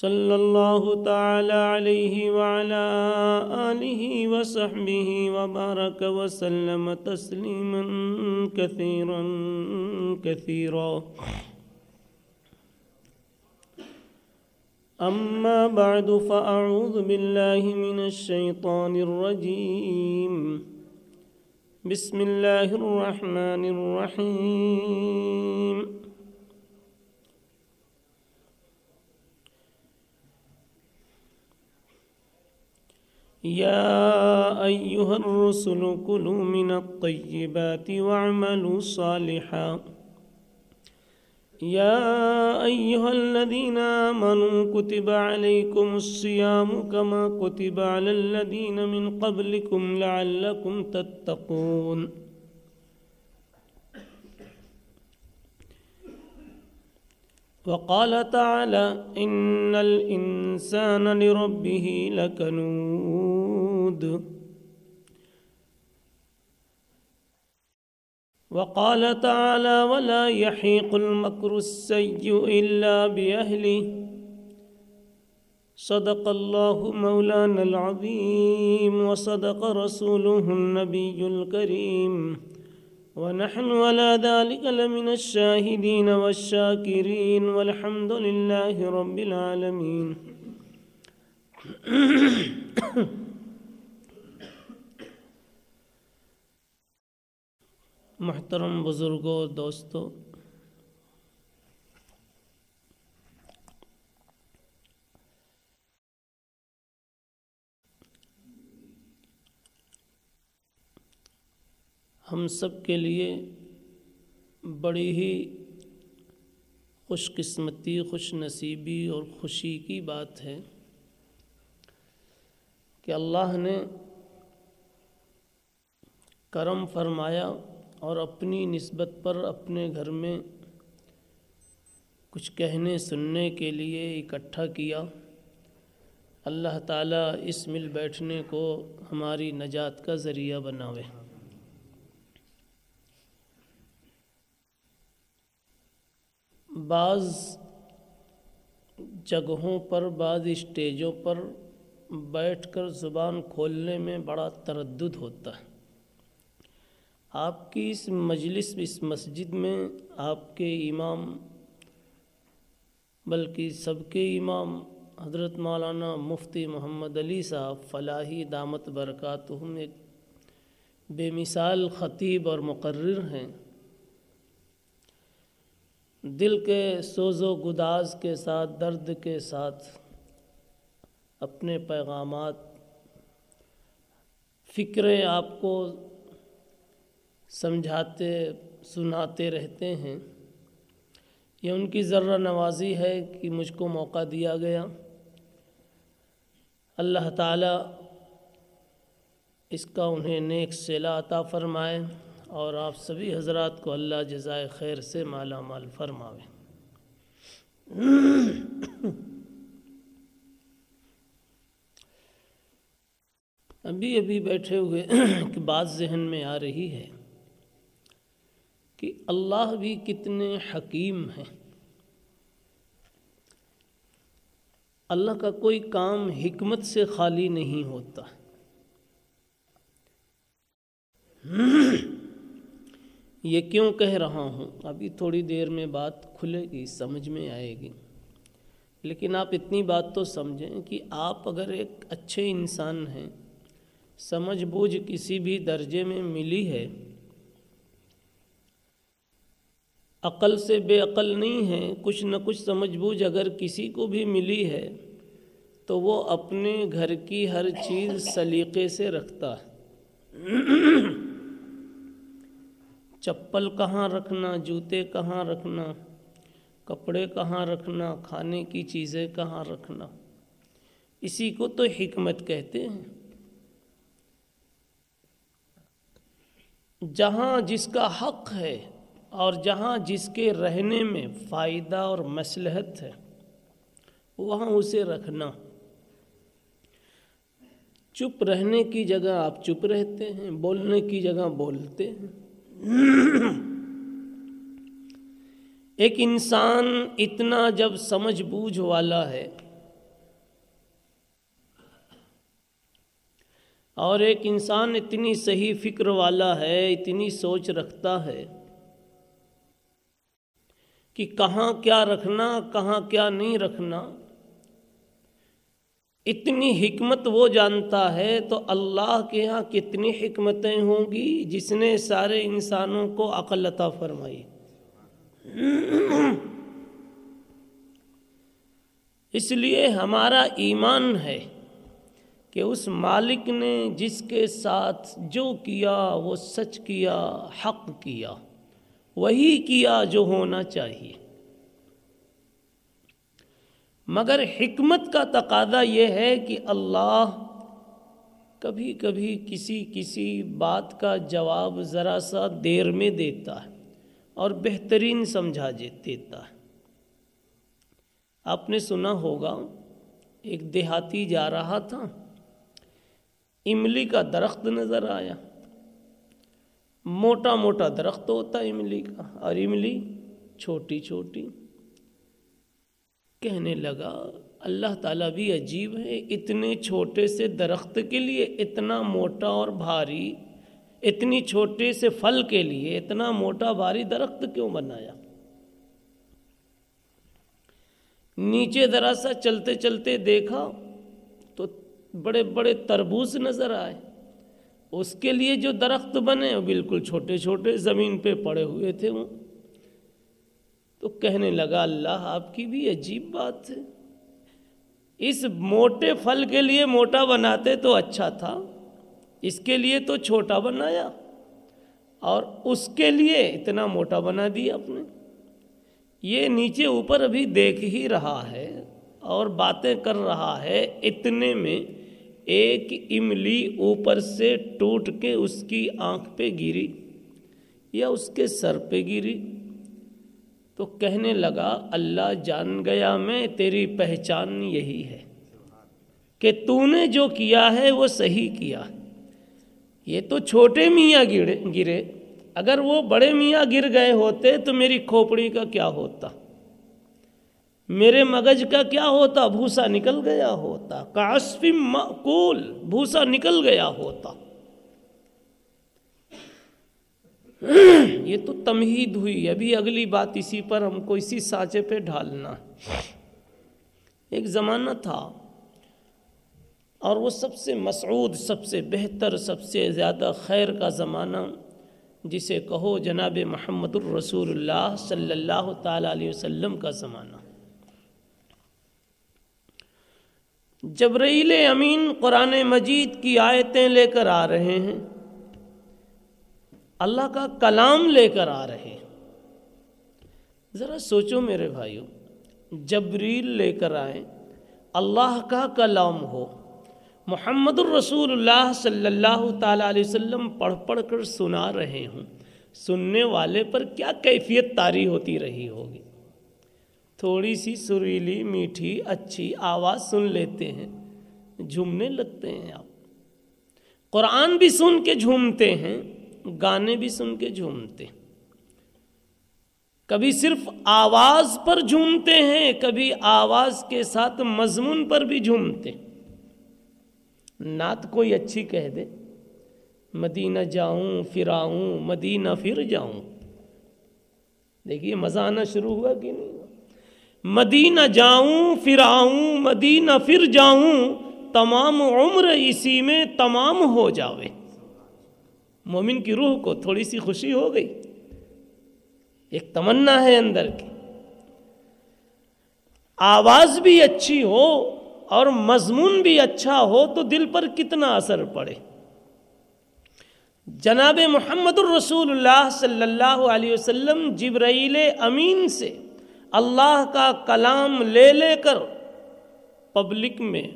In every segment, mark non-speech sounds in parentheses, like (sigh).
صلى الله تعالى عليه وعلى آله وصحبه وبارك وسلم تسليما كثيرا كثيرا. أما بعد فأعوذ بالله من الشيطان الرجيم. بسم الله الرحمن الرحيم. يا أيها الرسل كلوا من الطيبات واعملوا صالحا. يا أيها الذين آمنوا كتب عليكم الصيام كما كتب على الذين من قبلكم لعلكم تتقون. وقال تعالى إن الإنسان لربه لكنود وقال تعالى ولا يحيق المكر السيء إلا بأهله. صدق الله مولانا العظيم وصدق رسوله النبي الكريم. ونحن على ذلك لمن الشاهدين والشاكرين. والحمد لله رب العالمين. (coughs) محترم بزرگوں، دوستوں، ہم سب کے لیے بڑی ہی خوش قسمتی، خوش نصیبی اور خوشی کی بات ہے کہ اللہ نے کرم فرمایا اور اپنی نسبت پر اپنے گھر میں کچھ کہنے سننے کے لیے اکٹھا کیا۔ اللہ تعالیٰ اس مل بیٹھنے کو ہماری نجات کا ذریعہ بناوے۔ بعض جگہوں پر، بعض اسٹیجوں پر بیٹھ کر زبان کھولنے میں بڑا تردد ہوتا ہے۔ آپ کی اس مجلس، اس مسجد میں آپ کے امام، بلکہ سب کے امام، حضرت مولانا مفتی محمد علی صاحب، فلاحی دامت برکاتہم ایک بے مثال خطیب اور مقرر ہیں۔ دل کے سوز و گداز کے ساتھ، درد کے ساتھ اپنے پیغامات، فکریں آپ کو سمجھاتے، سناتے رہتے ہیں۔ یہ ان کی ذرہ نوازی ہے کہ مجھ کو موقع دیا گیا۔ اللہ تعالیٰ اس کا انہیں نیک سیلا عطا فرمائے اور آپ سبھی حضرات کو اللہ جزائے خیر سے مالا مال فرماوے۔ ابھی ابھی بیٹھے ہوئے کہ بات ذہن میں آ رہی ہے۔ کہ اللہ بھی کتنے حکیم ہیں۔ اللہ کا کوئی کام حکمت سے خالی نہیں ہوتا۔ یہ کیوں کہہ رہا ہوں؟ ابھی تھوڑی دیر میں بات کھلے گی، سمجھ میں آئے گی۔ لیکن آپ اتنی بات تو سمجھیں کہ آپ اگر ایک اچھے انسان ہیں، سمجھ بوجھ کسی بھی درجے میں ملی ہے۔ عقل سے بے عقل نہیں ہے، کچھ نہ کچھ سمجھ بوجھ اگر کسی کو بھی ملی ہے تو وہ اپنے گھر کی ہر چیز سلیقے سے رکھتا ہے۔ چپل کہاں رکھنا، جوتے کہاں رکھنا، کپڑے کہاں رکھنا، کھانے کی چیزیں کہاں رکھنا، اسی کو تو حکمت کہتے ہیں۔ جہاں جس کا حق ہے اور جہاں جس کے رہنے میں فائدہ اور مصلحت ہے، وہاں اسے رکھنا۔ چپ رہنے کی جگہ آپ چپ رہتے ہیں، بولنے کی جگہ بولتے ہیں۔ ایک انسان اتنا جب سمجھ بوجھ والا ہے، اور ایک انسان اتنی صحیح فکر والا ہے، اتنی سوچ رکھتا ہے۔ کہ کہاں کیا رکھنا، کہاں کیا نہیں رکھنا۔ اتنی حکمت وہ جانتا ہے تو اللہ کے ہاں کتنی حکمتیں ہوں گی جس نے سارے انسانوں کو عقل عطا فرمائی۔ اس لیے ہمارا ایمان ہے کہ اس مالک نے جس کے ساتھ جو کیا، وہ سچ کیا، حق کیا۔ وہی کیا جو ہونا چاہیے۔ مگر حکمت کا تقاضا یہ ہے کہ اللہ کبھی کبھی کسی کسی بات کا جواب ذرا سا دیر میں دیتا ہے اور بہترین سمجھا دیتا ہے۔ آپ نے سنا ہوگا، ایک دیہاتی جا رہا تھا، املی کا درخت نظر آیا۔ موٹا موٹا درخت ہوتا ہے املی کا، اور املی چھوٹی چھوٹی۔ کہنے لگا، اللہ تعالیٰ بھی عجیب ہے اتنے چھوٹے سے درخت کے لیے، اتنا موٹا اور بھاری، اتنی چھوٹے سے پھل کے لیے، اتنا موٹا بھاری درخت کیوں بنایا؟ نیچے ذرا سا چلتے چلتے دیکھا تو بڑے بڑے تربوز نظر آئے۔ اس کے لیے جو درخت بنے، وہ بالکل چھوٹے چھوٹے زمین پہ پڑے ہوئے تھے وہ۔ تو کہنے لگا، اللہ آپ کی بھی عجیب بات ہے۔ اس موٹے پھل کے لیے موٹا بناتے تو اچھا تھا، اس کے لیے تو چھوٹا بنایا۔ اور اس کے لیے اتنا موٹا بنا دیا آپ نے۔ یہ نیچے اوپر ابھی دیکھ ہی رہا ہے اور باتیں کر رہا ہے اتنے میں۔ ایک املی اوپر سے ٹوٹ کے اس کی آنکھ پہ گری یا اس کے سر پہ گری تو کہنے لگا، اللہ جان گیا میں، تیری پہچان یہی ہے کہ تو نے جو کیا ہے وہ صحیح کیا۔ یہ تو چھوٹے میاں گرے گرے۔ اگر وہ بڑے میاں گر گئے ہوتے تو میری کھوپڑی کا کیا ہوتا؟ میرے مگج کا کیا ہوتا؟ بھوسا نکل گیا ہوتا۔ کاسف معقول بھوسا نکل گیا ہوتا۔ یہ تو تمہید ہوئی۔ ابھی اگلی بات اسی پر ہم کو اسی سانچے پہ ڈھالنا ایک زمانہ تھا۔ اور وہ سب سے مسعود، سب سے بہتر، سب سے زیادہ خیر کا زمانہ، جسے کہو جناب محمد الرسول اللہ صلی اللہ تعالیٰ علیہ وسلم کا زمانہ۔ جبرائیل امین قرآن مجید کی آیتیں لے کر آ رہے ہیں۔ اللہ کا کلام لے کر آ رہے ہیں۔ ذرا سوچو میرے بھائیوں جبریل لے کر آئیں اللہ کا کلام ہو۔ محمد الرسول اللہ صلی اللہ تعالیٰ علیہ وسلم پڑھ پڑھ کر سنا رہے ہوں۔ سننے والے پر کیا کیفیت تاری ہوتی رہی ہوگی؟ تھوڑی سی سریلی میٹھی اچھی آواز سن لیتے ہیں۔ جھومنے لگتے ہیں آپ۔ قرآن بھی سن کے جھومتے ہیں، گانے بھی سن کے جھومتے ہیں۔ کبھی صرف آواز پر جھومتے ہیں، کبھی آواز کے ساتھ مضمون پر بھی جھومتے نعت کوئی اچھی کہہ دے، مدینہ جاؤں پھر آؤں مدینہ پھر جاؤں۔ دیکھیے، مزہ آنا شروع ہوا کہ نہیں؟ مدینہ جاؤں، پھر آؤں، مدینہ پھر جاؤں، تمام عمر اسی میں تمام ہو جاوے۔ مومن کی روح کو تھوڑی سی خوشی ہو گئی۔ ایک تمنا ہے اندر کی۔ آواز بھی اچھی ہو اور مضمون بھی اچھا ہو تو دل پر کتنا اثر پڑے۔ جناب محمد الرسول اللہ صلی اللہ علیہ وسلم جبرائیل امین سے اللہ کا کلام لے لے کر پبلک میں،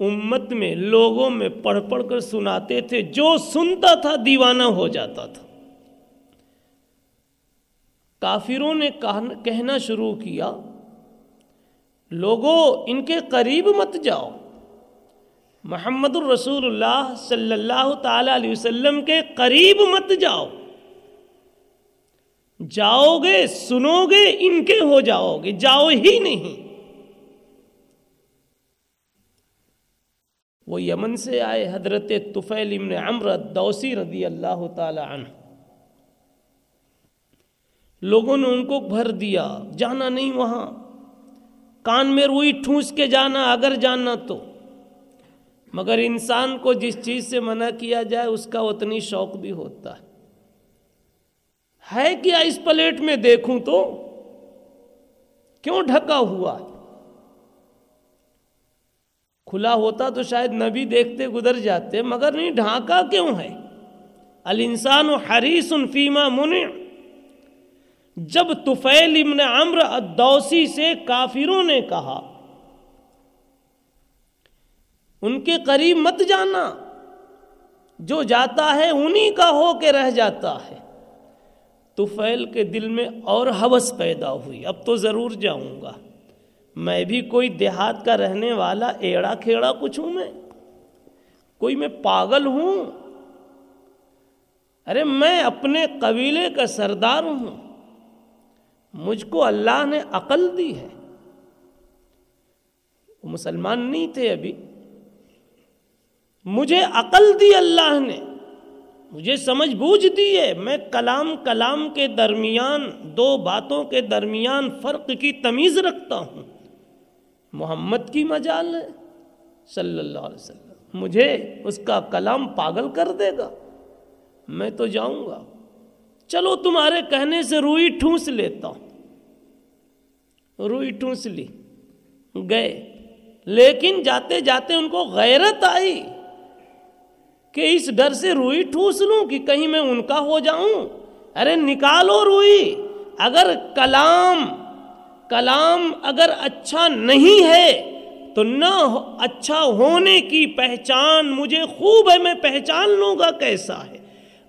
امت میں، لوگوں میں پڑھ پڑھ کر سناتے تھے، جو سنتا تھا دیوانہ ہو جاتا تھا۔ کافروں نے کہنا شروع کیا، لوگوں، ان کے قریب مت جاؤ۔ محمد الرسول اللہ صلی اللہ تعالی علیہ وسلم کے قریب مت جاؤ۔ جاؤ گے سنو گے ان کے ہو جاؤ گے جاؤ ہی نہیں۔ وہ یمن سے آئے حضرت طفیل ابن عمر دوسی رضی اللہ تعالی عنہ۔ لوگوں نے ان کو بھر دیا، جانا نہیں وہاں۔ کان میں روئی ٹھونس کے جانا، اگر جانا تو۔ مگر انسان کو جس چیز سے منع کیا جائے، اس کا اتنی شوق بھی ہوتا ہے۔ ہے کیا اس پلیٹ میں دیکھوں تو؟ کیوں ڈھکا ہوا؟ کھلا ہوتا تو شاید نبی دیکھتے گزر جاتے، مگر نہیں، ڈھانکا کیوں ہے؟ الانسان حریص فیما منع۔ جب طفیل ابن عمر الدوسی سے کافروں نے کہا، ان کے قریب مت جانا، جو جاتا ہے انہی کا ہو کے رہ جاتا ہے۔ طفیل کے دل میں اور حوث پیدا ہوئی۔ اب تو ضرور جاؤں گا۔ میں بھی کوئی دیہات کا رہنے والا ایڑا کھیڑا کچھ ہوں میں؟ کوئی میں پاگل ہوں؟ ارے میں اپنے قبیلے کا سردار ہوں۔ مجھ کو اللہ نے عقل دی ہے۔ وہ مسلمان نہیں تھے ابھی۔ مجھے عقل دی اللہ نے۔ مجھے سمجھ بوجھ دی ہے، میں کلام کلام کے درمیان، دو باتوں کے درمیان فرق کی تمیز رکھتا ہوں۔ محمد کی مجال ہے، صلی اللہ علیہ وسلم۔ مجھے اس کا کلام پاگل کر دے گا۔ میں تو جاؤں گا۔ چلو تمہارے کہنے سے روئی ٹھونس لیتا ہوں۔ روئی ٹھونس لی۔ گئے۔ لیکن جاتے جاتے ان کو غیرت آئی۔ کہ اس ڈر سے روئی ٹھوس لوں کہ کہیں میں ان کا ہو جاؤں؟ ارے نکالو روئی۔ اگر کلام کلام اگر اچھا نہیں ہے تو نہ اچھا ہونے کی پہچان مجھے خوب ہے، میں پہچان لوں گا کیسا ہے۔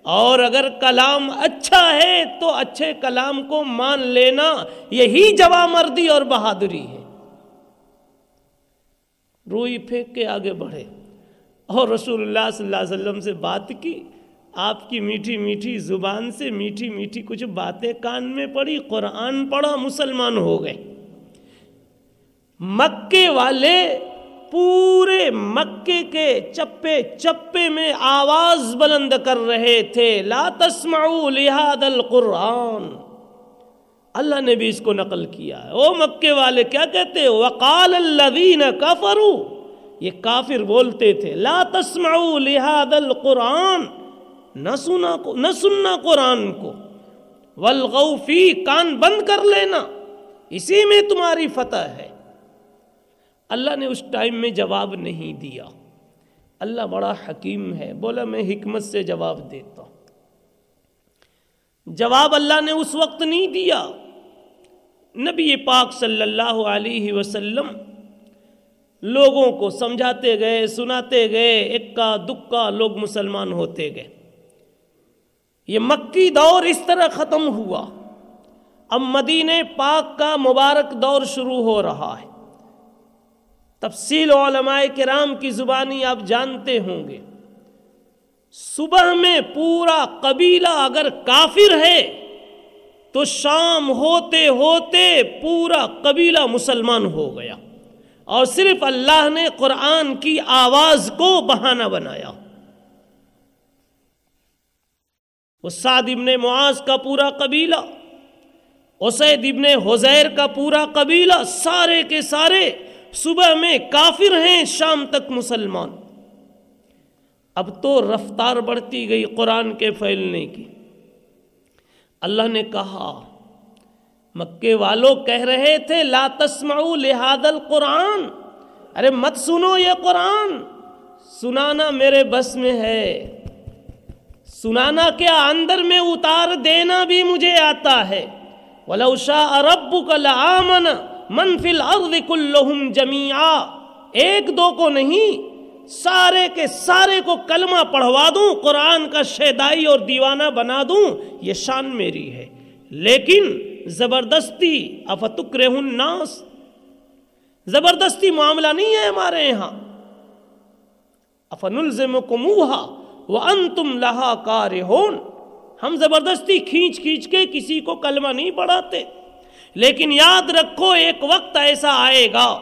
اور اگر کلام اچھا ہے تو اچھے کلام کو مان لینا یہی جوا مردی اور بہادری ہے۔ روئی پھینک کے آگے بڑھے۔ اور رسول اللہ صلی اللہ علیہ وسلم سے بات کی، آپ کی میٹھی میٹھی زبان سے میٹھی میٹھی کچھ باتیں کان میں پڑی، قرآن پڑھا، مسلمان ہو گئے۔ مکے والے پورے مکے کے چپے چپے میں آواز بلند کر رہے تھے۔ لا تسمعوا لہذا القرآن۔ اللہ نے بھی اس کو نقل کیا۔ ہے او مکے والے، کیا کہتے وقال الذین کفروا۔ یہ کافر بولتے تھے، لا تسمعوا لهذا القرآن، نہ سنا کو، نہ سننا قرآن کو۔ والغو فی، کان بند کر لینا۔ اسی میں تمہاری فتح ہے۔ اللہ نے اس ٹائم میں جواب نہیں دیا۔ اللہ بڑا حکیم ہے۔ بولا، میں حکمت سے جواب دیتا ہوں۔ جواب اللہ نے اس وقت نہیں دیا۔ نبی پاک صلی اللہ علیہ وسلم لوگوں کو سمجھاتے گئے، سناتے گئے، اکا دکا لوگ مسلمان ہوتے گئے۔ یہ مکی دور اس طرح ختم ہوا۔ اب مدینہ پاک کا مبارک دور شروع ہو رہا ہے۔ تفصیل علماء کرام کی زبانی آپ جانتے ہوں گے۔ صبح میں پورا قبیلہ اگر کافر ہے، تو شام ہوتے ہوتے پورا قبیلہ مسلمان ہو گیا۔ اور صرف اللہ نے قرآن کی آواز کو بہانہ بنایا۔ وہ سعد ابن معاذ کا پورا قبیلہ، اسید ابن حزیر کا پورا قبیلہ، سارے کے سارے صبح میں کافر ہیں شام تک مسلمان۔ اب تو رفتار بڑھتی گئی قرآن کے پھیلنے کی۔ اللہ نے کہا مکے والوں کہہ رہے تھے، لا تسمعوا لہذا القرآن. ارے مت سنو یہ قرآن۔ سنانا میرے بس میں ہے۔ سنانا کیا اندر میں اتار دینا بھی مجھے آتا ہے۔ وَلَوْ شَاءَ رَبُّكَ لَآمَنَ مَنْ فِي الْأَرْضِ كُلُّهُمْ جَمِيعًا۔ ایک دو کو نہیں، سارے کے سارے کو کلمہ پڑھوا دوں، قرآن کا شیدائی اور دیوانہ بنا دوں، یہ شان میری ہے۔ لیکن زبردستی افتکرہ الناس زبردستی معاملہ نہیں ہے ہمارے یہاں۔ افنلزمکموہا وانتم لہا کارہون۔ ہم زبردستی کھینچ کھینچ کے کسی کو کلمہ نہیں پڑھاتے۔ لیکن یاد رکھو، ایک وقت ایسا آئے گا۔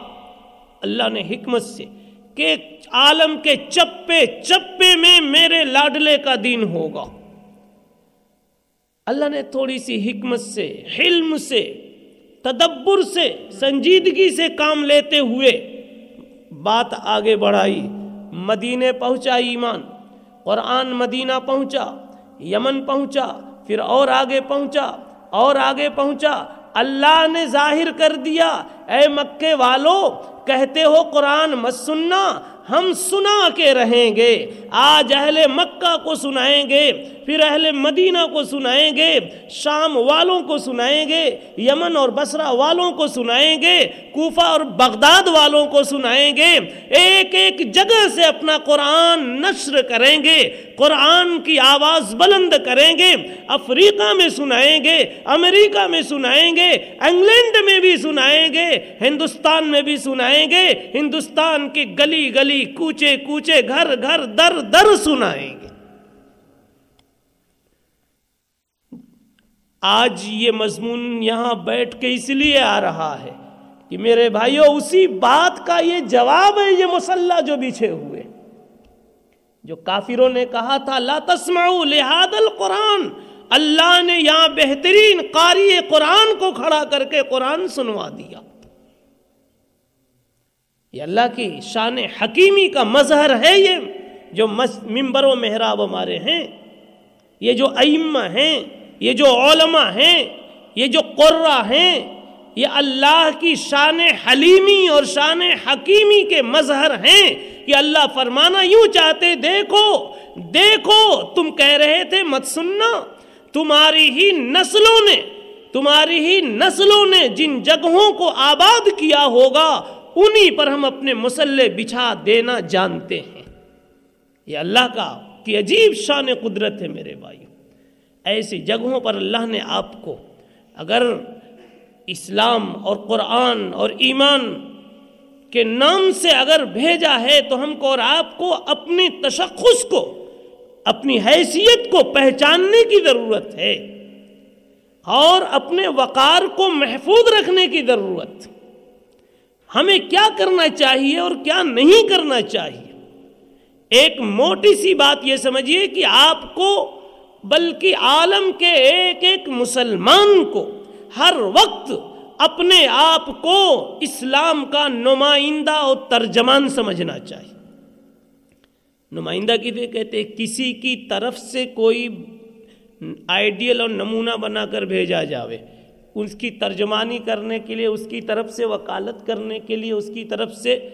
اللہ نے حکمت سے کہ عالم کے چپے چپے میں میرے لاڈلے کا دین ہوگا۔ اللہ نے تھوڑی سی حکمت سے، حلم سے، تدبر سے، سنجیدگی سے کام لیتے ہوئے بات آگے بڑھائی، مدینے پہنچا ایمان، قرآن مدینہ پہنچا، یمن پہنچا، پھر اور آگے پہنچا، اور آگے پہنچا، اللہ نے ظاہر کر دیا، اے مکے والو، کہتے ہو قرآن مت سننا ہم سنا کے رہیں گے۔ آج اہل مکہ کو سنائیں گے، پھر اہل مدینہ کو سنائیں گے، شام والوں کو سنائیں گے، یمن اور بسرا والوں کو سنائیں گے، کوفہ اور بغداد والوں کو سنائیں گے۔ ایک ایک جگہ سے اپنا قرآن نشر کریں گے، قرآن کی آواز بلند کریں گے۔ افریقہ میں سنائیں گے، امریکہ میں سنائیں گے، انگلینڈ میں بھی سنائیں گے، ہندوستان میں بھی سنائیں گے۔ ہندوستان کی گلی گلی کوچے کوچے گھر گھر در در سنائیں گے۔ آج یہ مضمون یہاں بیٹھ کے اس لیے آ رہا ہے کہ میرے بھائیوں اسی بات کا یہ جواب ہے، یہ مسلح جو بچھے ہوئے۔ جو کافروں نے کہا تھا، لا تسمعوا لہاد القرآن۔ اللہ نے یہاں بہترین قاری قرآن کو کھڑا کر کے قرآن سنوا دیا۔ یہ اللہ کی شان حکیمی کا مظہر ہے یہ جو ممبر و محراب ہمارے ہیں، یہ جو ائمہ ہیں، یہ جو علماء ہیں، یہ جو قرہ ہیں، یہ اللہ کی شان حلیمی اور شان حکیمی کے مظہر ہیں کہ اللہ فرمانا یوں چاہتے، دیکھو دیکھو، تم کہہ رہے تھے مت سننا، تمہاری ہی نسلوں نے، تمہاری ہی نسلوں نے جن جگہوں کو آباد کیا ہوگا انہی پر ہم اپنے مسلح بچھا دینا جانتے ہیں۔ یہ اللہ کا کی عجیب شان قدرت ہے میرے بھائی ایسی جگہوں پر اللہ نے آپ کو اگر اسلام اور قرآن اور ایمان کے نام سے اگر بھیجا ہے تو ہم کو اور آپ کو اپنی تشخص کو، اپنی حیثیت کو پہچاننے کی ضرورت ہے اور اپنے وقار کو محفوظ رکھنے کی ضرورت۔ ہمیں کیا کرنا چاہیے اور کیا نہیں کرنا چاہیے؟ ایک موٹی سی بات یہ سمجھیے کہ آپ کو، بلکہ عالم کے ایک ایک مسلمان کو ہر وقت اپنے آپ کو اسلام کا نمائندہ اور ترجمان سمجھنا چاہیے۔ نمائندہ کی کہتے ہیں؟ کسی کی طرف سے کوئی آئیڈیل اور نمونہ بنا کر بھیجا جاوے۔ اس کی ترجمانی کرنے کے لیے، اس کی طرف سے وکالت کرنے کے لیے، اس کی طرف سے،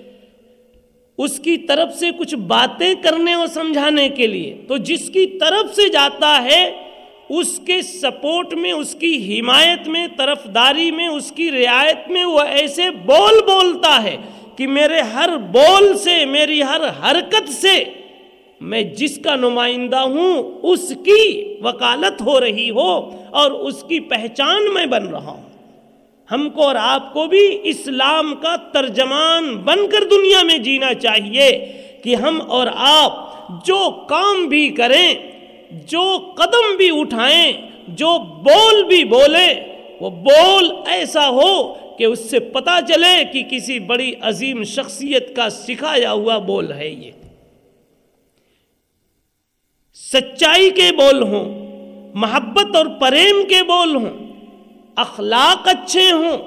اس کی طرف سے کچھ باتیں کرنے اور سمجھانے کے لیے۔ تو جس کی طرف سے جاتا ہے، اس کے سپورٹ میں، اس کی حمایت میں طرف داری میں، اس کی رعایت میں وہ ایسے بول بولتا ہے کہ میرے ہر بول سے، میری ہر حرکت سے میں جس کا نمائندہ ہوں، اس کی وکالت ہو رہی ہو اور اس کی پہچان میں بن رہا ہوں۔ ہم کو اور آپ کو بھی اسلام کا ترجمان بن کر دنیا میں جینا چاہیے کہ ہم اور آپ جو کام بھی کریں، جو قدم بھی اٹھائیں، جو بول بھی بولے وہ بول ایسا ہو کہ اس سے پتا چلے کہ کسی بڑی عظیم شخصیت کا سکھایا ہوا بول ہے یہ۔ سچائی کے بول ہوں، محبت اور پریم کے بول ہوں، اخلاق اچھے ہوں،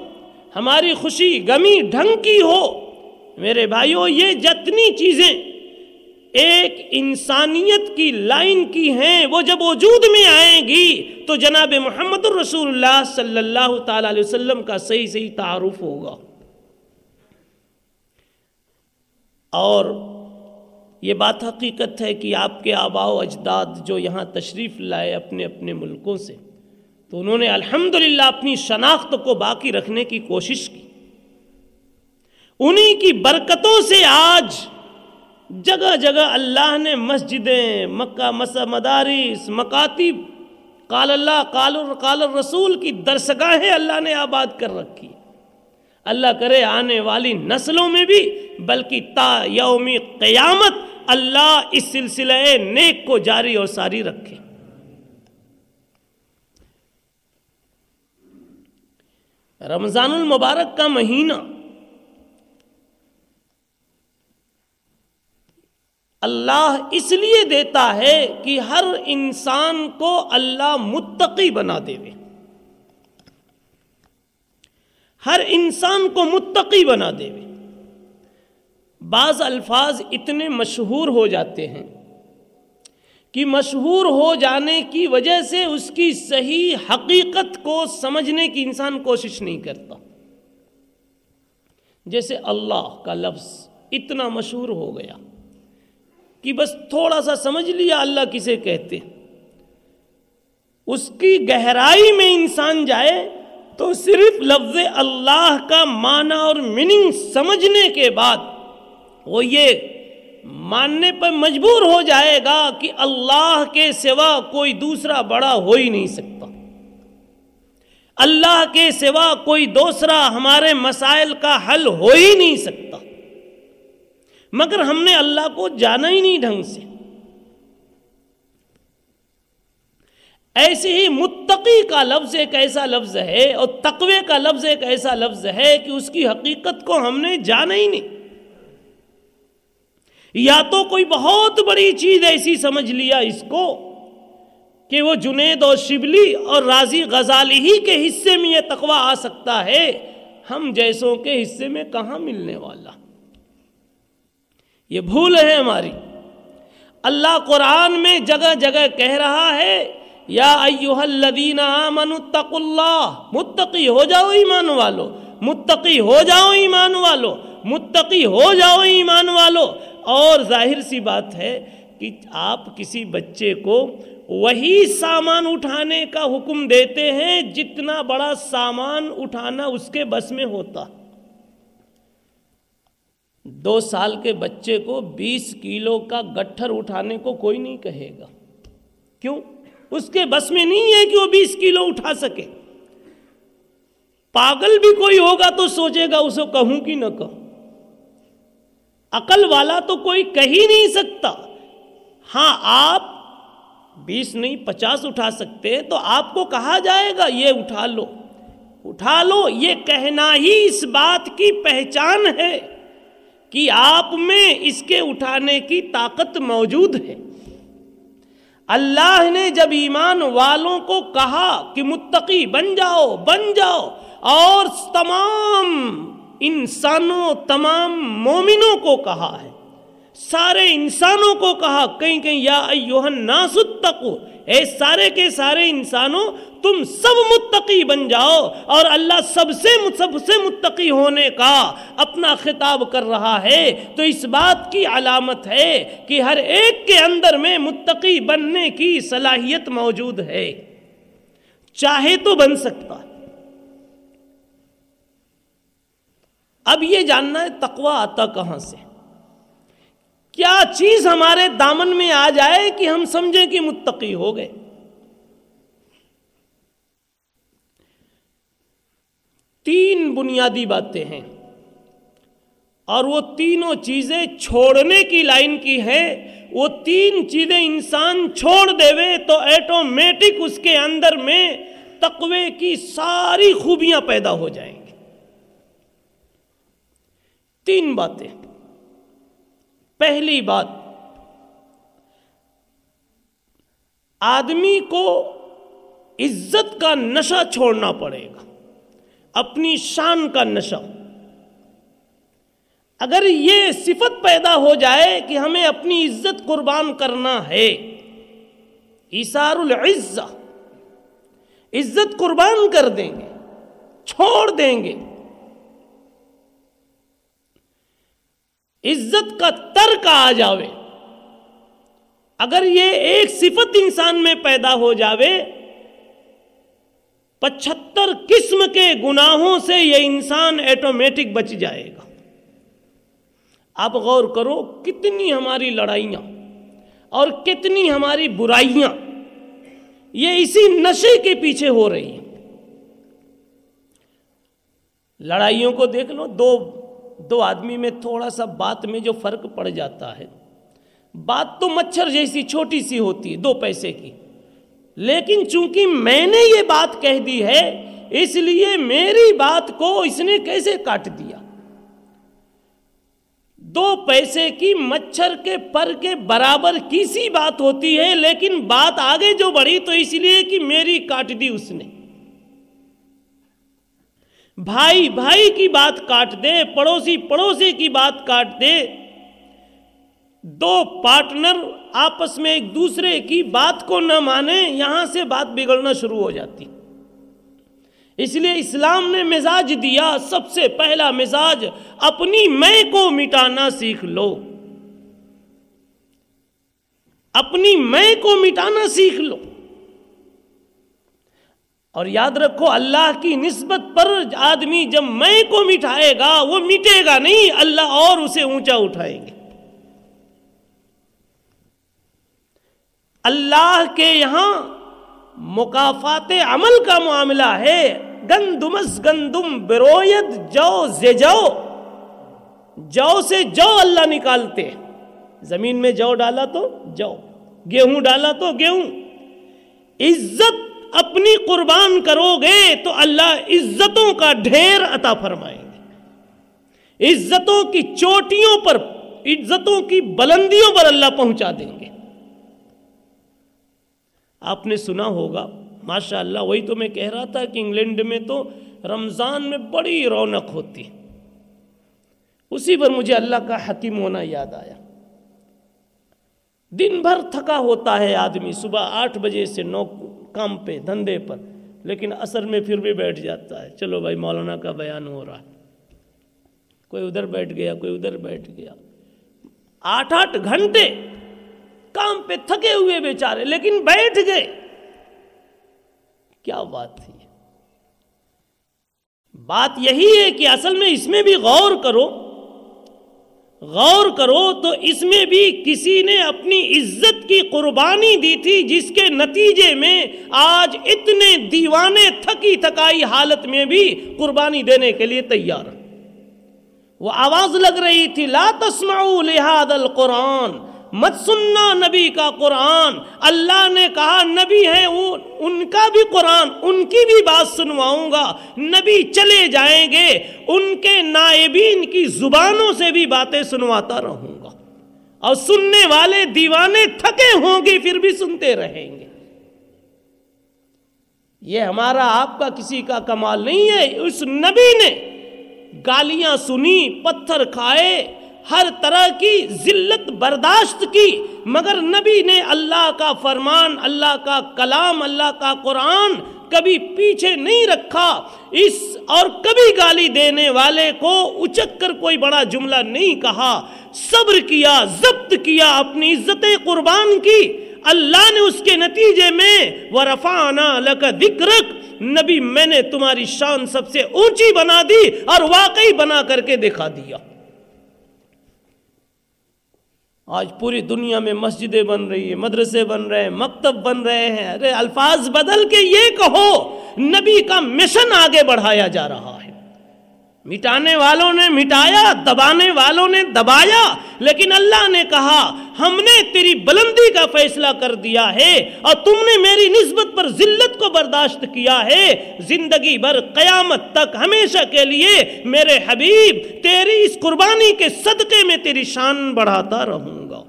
ہماری خوشی گمی ڈھنگ کی ہو۔ میرے بھائیوں یہ جتنی چیزیں ایک انسانیت کی لائن کی ہیں، وہ جب وجود میں آئیں گی تو جناب محمد الرسول اللہ صلی اللہ تعالی علیہ وسلم کا صحیح صحیح تعارف ہوگا۔ اور یہ بات حقیقت ہے کہ آپ کے آبا و اجداد جو یہاں تشریف لائے اپنے اپنے ملکوں سے، تو انہوں نے الحمدللہ اپنی شناخت کو باقی رکھنے کی کوشش کی۔ انہی کی برکتوں سے آج جگہ جگہ اللہ نے مسجدیں، مکہ مس مدارس، مکاتب، قال اللہ، قال قال الرسول کی درسگاہیں اللہ نے آباد کر رکھی۔ اللہ کرے آنے والی نسلوں میں بھی، بلکہ تا یومی قیامت اللہ اس سلسلہ نیک کو جاری اور ساری رکھے۔ رمضان المبارک کا مہینہ۔ اللہ اس لیے دیتا ہے کہ ہر انسان کو اللہ متقی بنا دے۔ ہر انسان کو متقی بنا دے۔ بعض الفاظ اتنے مشہور ہو جاتے ہیں کہ مشہور ہو جانے کی وجہ سے اس کی صحیح حقیقت کو سمجھنے کی انسان کوشش نہیں کرتا۔ جیسے اللہ کا لفظ اتنا مشہور ہو گیا کہ بس تھوڑا سا سمجھ لیا اللہ کسے کہتے۔ اس کی گہرائی میں انسان جائے تو صرف لفظ اللہ کا معنی اور میننگ سمجھنے کے بعد وہ یہ ماننے پر مجبور ہو جائے گا کہ اللہ کے سوا کوئی دوسرا بڑا ہو ہی نہیں سکتا۔ اللہ کے سوا کوئی دوسرا ہمارے مسائل کا حل ہو ہی نہیں سکتا۔ مگر ہم نے اللہ کو جانا ہی نہیں ڈھنگ سے۔ ایسے ہی مت متقی کا لفظ ایک ایسا لفظ ہے اور تقوی کا لفظ ایک ایسا لفظ ہے کہ اس کی حقیقت کو ہم نے جانا ہی نہیں۔ یا تو کوئی بہت بڑی چیز ایسی سمجھ لیا اس کو کہ وہ جنید اور شبلی اور راضی غزالی ہی کے حصے میں یہ تقوی آ سکتا ہے، ہم جیسوں کے حصے میں کہاں ملنے والا۔ یہ بھول ہے ہماری۔ اللہ قرآن میں جگہ جگہ کہہ رہا ہے یا ایوہ الذین آمنوا اتقوا اللہ، متقی ہو جاؤ ایمان والو، متقی ہو جاؤ ایمان والو، متقی ہو جاؤ ایمان والو۔ اور ظاہر سی بات ہے کہ آپ کسی بچے کو وہی سامان اٹھانے کا حکم دیتے ہیں جتنا بڑا سامان اٹھانا اس کے بس میں ہوتا۔ دو سال کے بچے کو بیس کلو کا گٹھر اٹھانے کو کوئی نہیں کہے گا۔ کیوں؟ اس کے بس میں نہیں ہے کہ وہ بیس کلو اٹھا سکے۔ پاگل بھی کوئی ہوگا تو سوچے گا اسے کہوں کہ نہ کہوں۔ عقل والا تو کوئی کہی نہیں سکتا۔ ہاں آپ بیس نہیں، پچاس اٹھا سکتے تو آپ کو کہا جائے گا، یہ اٹھا لو۔ اٹھا لو، یہ کہنا ہی اس بات کی پہچان ہے کہ آپ میں اس کے اٹھانے کی طاقت موجود ہے۔ اللہ نے جب ایمان والوں کو کہا کہ متقی بن جاؤ بن جاؤ، اور تمام انسانوں، تمام مومنوں کو کہا ہے، سارے انسانوں کو کہا، کہیں کہیں یا الناس اتقو، اے سارے کے سارے انسانوں تم سب متقی بن جاؤ اور اللہ سب سے سب سے متقی ہونے کا اپنا خطاب کر رہا ہے۔ تو اس بات کی علامت ہے کہ ہر ایک کے اندر میں متقی بننے کی صلاحیت موجود ہے۔ چاہے تو بن سکتا۔ اب یہ جاننا ہے تقوی آتا کہاں سے۔ کیا چیز ہمارے دامن میں آ جائے کہ ہم سمجھیں کہ متقی ہو گئے؟ تین بنیادی باتیں ہیں۔ اور وہ تینوں چیزیں چھوڑنے کی لائن کی ہیں۔ وہ تین چیزیں انسان چھوڑ دے تو ایٹومیٹک اس کے اندر میں تقوی کی ساری خوبیاں پیدا ہو جائیں گی۔ تین باتیں۔ پہلی بات، آدمی کو عزت کا نشہ چھوڑنا پڑے گا۔ اپنی شان کا نشہ۔ اگر یہ صفت پیدا ہو جائے کہ ہمیں اپنی عزت قربان کرنا ہے ایسار العزہ، عزت قربان کر دیں گے، چھوڑ دیں گے۔ عزت کا ترک آ جاوے۔ اگر یہ ایک صفت انسان میں پیدا ہو جاوے پچہتر قسم کے گناہوں سے یہ انسان ایٹومیٹک بچ جائے گا۔ آپ غور کرو کتنی ہماری لڑائیاں اور کتنی ہماری برائیاں یہ اسی نشے کے پیچھے ہو رہی ہیں۔ لڑائیوں کو دیکھ لو، دو دو آدمی میں تھوڑا سا بات میں جو فرق پڑ جاتا ہے۔ بات تو مچھر جیسی چھوٹی سی ہوتی ہے، دو پیسے کی۔ لیکن چونکہ میں نے یہ بات کہہ دی ہے، اس لیے میری بات کو اس نے کیسے کاٹ دیا؟ دو پیسے کی مچھر کے پر کے برابر کسی بات ہوتی ہے، لیکن بات آگے جو بڑھی تو اس لیے کہ میری کاٹ دی اس نے۔ بھائی بھائی کی بات کاٹ دے، پڑوسی پڑوسی کی بات کاٹ دے۔ دو پارٹنر آپس میں ایک دوسرے کی بات کو نہ مانے یہاں سے بات بگڑنا شروع ہو جاتی۔ اس لیے اسلام نے مزاج دیا۔ سب سے پہلا مزاج، اپنی میں کو مٹانا سیکھ لو۔ اپنی میں کو مٹانا سیکھ لو۔ اور یاد رکھو، اللہ کی نسبت پر آدمی جب میں کو مٹھائے گا، وہ مٹے گا نہیں، اللہ اور اسے اونچا اٹھائیں گے اللہ کے یہاں مقافات عمل کا معاملہ ہے۔ گندمس گندم، برویت جو جو جو سے جو اللہ نکالتے زمین میں جو ڈالا تو جو، گیہوں ڈالا تو گیہوں۔ عزت اپنی قربان کرو گے تو اللہ عزتوں کا ڈھیر عطا فرمائیں گے۔ عزتوں کی چوٹیوں پر، عزتوں کی بلندیوں پر اللہ پہنچا دیں گے۔ آپ نے سنا ہوگا۔ ماشاء اللہ، وہی تو میں کہہ رہا تھا کہ انگلینڈ میں تو رمضان میں بڑی رونق ہوتی۔ اسی پر مجھے اللہ کا حکیم ہونا یاد آیا۔ دن بھر تھکا ہوتا ہے آدمی، صبح آٹھ بجے سے نو کام پہ، دھندے پر، لیکن اثر میں پھر بھی بیٹھ جاتا ہے۔ چلو بھائی، مولانا کا بیان ہو رہا ہے۔ کوئی ادھر بیٹھ گیا، کوئی ادھر بیٹھ گیا۔ آٹھ آٹھ گھنٹے کام پہ تھکے ہوئے بیچارے، لیکن بیٹھ گئے۔ کیا بات تھی؟ بات یہی ہے کہ اصل میں اس میں بھی غور کرو۔ غور کرو تو اس میں بھی کسی نے اپنی عزت کی قربانی دی تھی، جس کے نتیجے میں آج اتنے دیوانے تھکی تھکائی حالت میں بھی قربانی دینے کے لیے تیار۔ وہ آواز لگ رہی تھی، لا تسمعوا لہذا القرآن مت سننا نبی کا قرآن۔ اللہ نے کہا، نبی ہے ان کا بھی قرآن، ان کی بھی بات سنواؤں گا۔ نبی چلے جائیں گے، ان کے نائبین کی زبانوں سے بھی باتیں سنواتا رہوں گا۔ اور سننے والے دیوانے تھکے ہوں گے، پھر بھی سنتے رہیں گے۔ یہ ہمارا آپ کا کسی کا کمال نہیں ہے۔ اس نبی نے گالیاں سنی، پتھر کھائے ہر طرح کی ذلت برداشت کی، مگر نبی نے اللہ کا فرمان، اللہ کا کلام، اللہ کا قرآن کبھی پیچھے نہیں رکھا۔ اس اور کبھی گالی دینے والے کو اچک کر کوئی بڑا جملہ نہیں کہا۔ صبر کیا، ضبط کیا اپنی عزت قربان کی۔ اللہ نے اس کے نتیجے میں ورفانا لک ذکرک نبی، میں نے تمہاری شان سب سے اونچی بنا دی اور واقعی بنا کر کے دکھا دیا۔ آج پوری دنیا میں مسجدیں بن رہی ہیں، مدرسے بن رہے ہیں، مکتب بن رہے ہیں۔ ارے، الفاظ بدل کے یہ کہو، نبی کا مشن آگے بڑھایا جا رہا ہے۔ مٹانے والوں نے مٹایا، دبانے والوں نے دبایا، لیکن اللہ نے کہا، ہم نے تیری بلندی کا فیصلہ کر دیا ہے اور تم نے میری نسبت پر ذلت کو برداشت کیا ہے۔ زندگی بھر قیامت تک ہمیشہ کے لیے میرے حبیب، تیری اس قربانی کے صدقے میں تیری شان بڑھاتا رہوں گا۔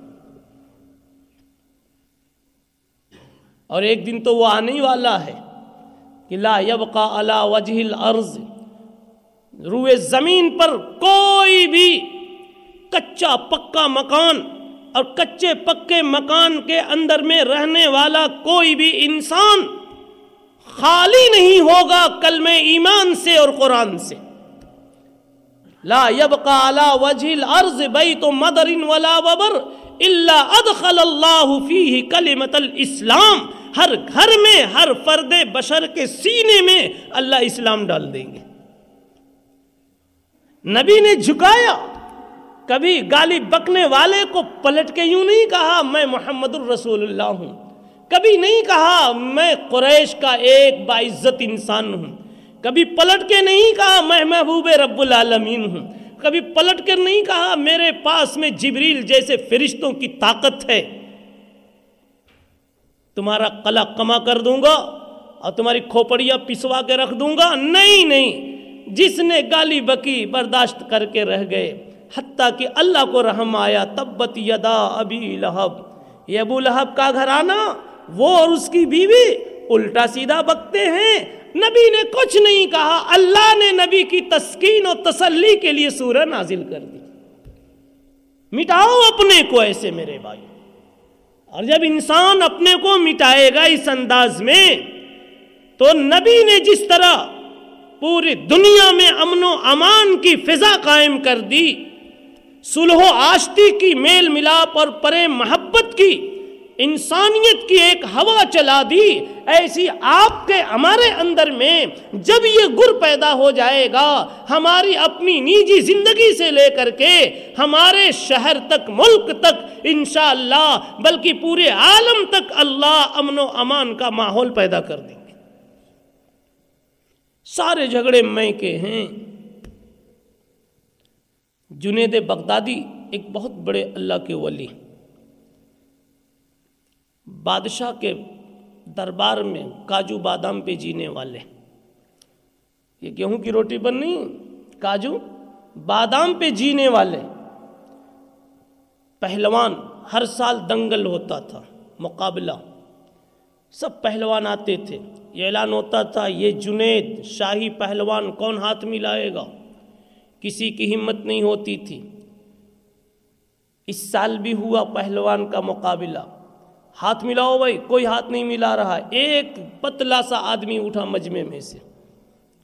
اور ایک دن تو وہ آنے والا ہے کہ لا یبقا علا وجہ الارض۔ روئے زمین پر کوئی بھی کچا پکا مکان اور کچے پکے مکان کے اندر میں رہنے والا کوئی بھی انسان خالی نہیں ہوگا کلم ایمان سے اور قرآن سے۔ لا يبقى على وجه الارض بيت مدر ولا وبر الا ادخل الله فيه كلمه الاسلام۔ ہر گھر میں، ہر فرد بشر کے سینے میں اللہ اسلام ڈال دیں گے۔ نبی نے جھکایا۔ کبھی گالی بکنے والے کو پلٹ کے یوں نہیں کہا میں محمد الرسول اللہ ہوں۔ کبھی نہیں کہا میں قریش کا ایک باعزت انسان ہوں۔ کبھی پلٹ کے نہیں کہا میں محبوب رب العالمین ہوں۔ کبھی پلٹ کر نہیں کہا میرے پاس میں جبریل جیسے فرشتوں کی طاقت ہے۔ تمہارا قلع کما کر دوں گا اور تمہاری کھوپڑیاں پسوا کے رکھ دوں گا۔ نہیں نہیں۔ جس نے گالی بکی برداشت کر کے رہ گئے۔ حتیٰ کہ اللہ کو رحم آیا، تبت یدا ابی لہب۔ یہ ابو لہب کا گھرانہ وہ اور اس کی بیوی الٹا سیدھا بکتے ہیں۔ نبی نے کچھ نہیں کہا، اللہ نے نبی کی تسکین اور تسلی کے لیے سورہ نازل کر دی۔ مٹاؤ اپنے کو ایسے میرے بھائی۔ اور جب انسان اپنے کو مٹائے گا اس انداز میں، تو نبی نے جس طرح پوری دنیا میں امن و امان کی فضا قائم کر دی۔ سلح و آشتی کی میل ملاپ اور پرے محبت کی انسانیت کی ایک ہوا چلا دی۔ ایسی آپ کے ہمارے اندر میں جب یہ گر پیدا ہو جائے گا، ہماری اپنی نجی زندگی سے لے کر کے ہمارے شہر تک، ملک تک انشاءاللہ، بلکہ پورے عالم تک اللہ امن و امان کا ماحول پیدا کر دیں۔ گے سارے جھگڑے میں کے ہیں۔ جنید بغدادی ایک بہت بڑے اللہ کے ولی بادشاہ کے دربار میں کاجو بادام پہ جینے والے یہ گیہوں کی روٹی بن نہیں، کاجو بادام پہ جینے والے پہلوان ہر سال دنگل ہوتا تھا، مقابلہ۔ سب پہلوان آتے تھے۔ یہ اعلان ہوتا تھا، یہ جنید شاہی پہلوان کون ہاتھ ملائے گا؟ کسی کی ہمت نہیں ہوتی تھی۔ اس سال بھی ہوا پہلوان کا مقابلہ۔ ہاتھ ملاؤ بھائی، کوئی ہاتھ نہیں ملا رہا۔ ایک پتلا سا آدمی اٹھا مجمع میں سے۔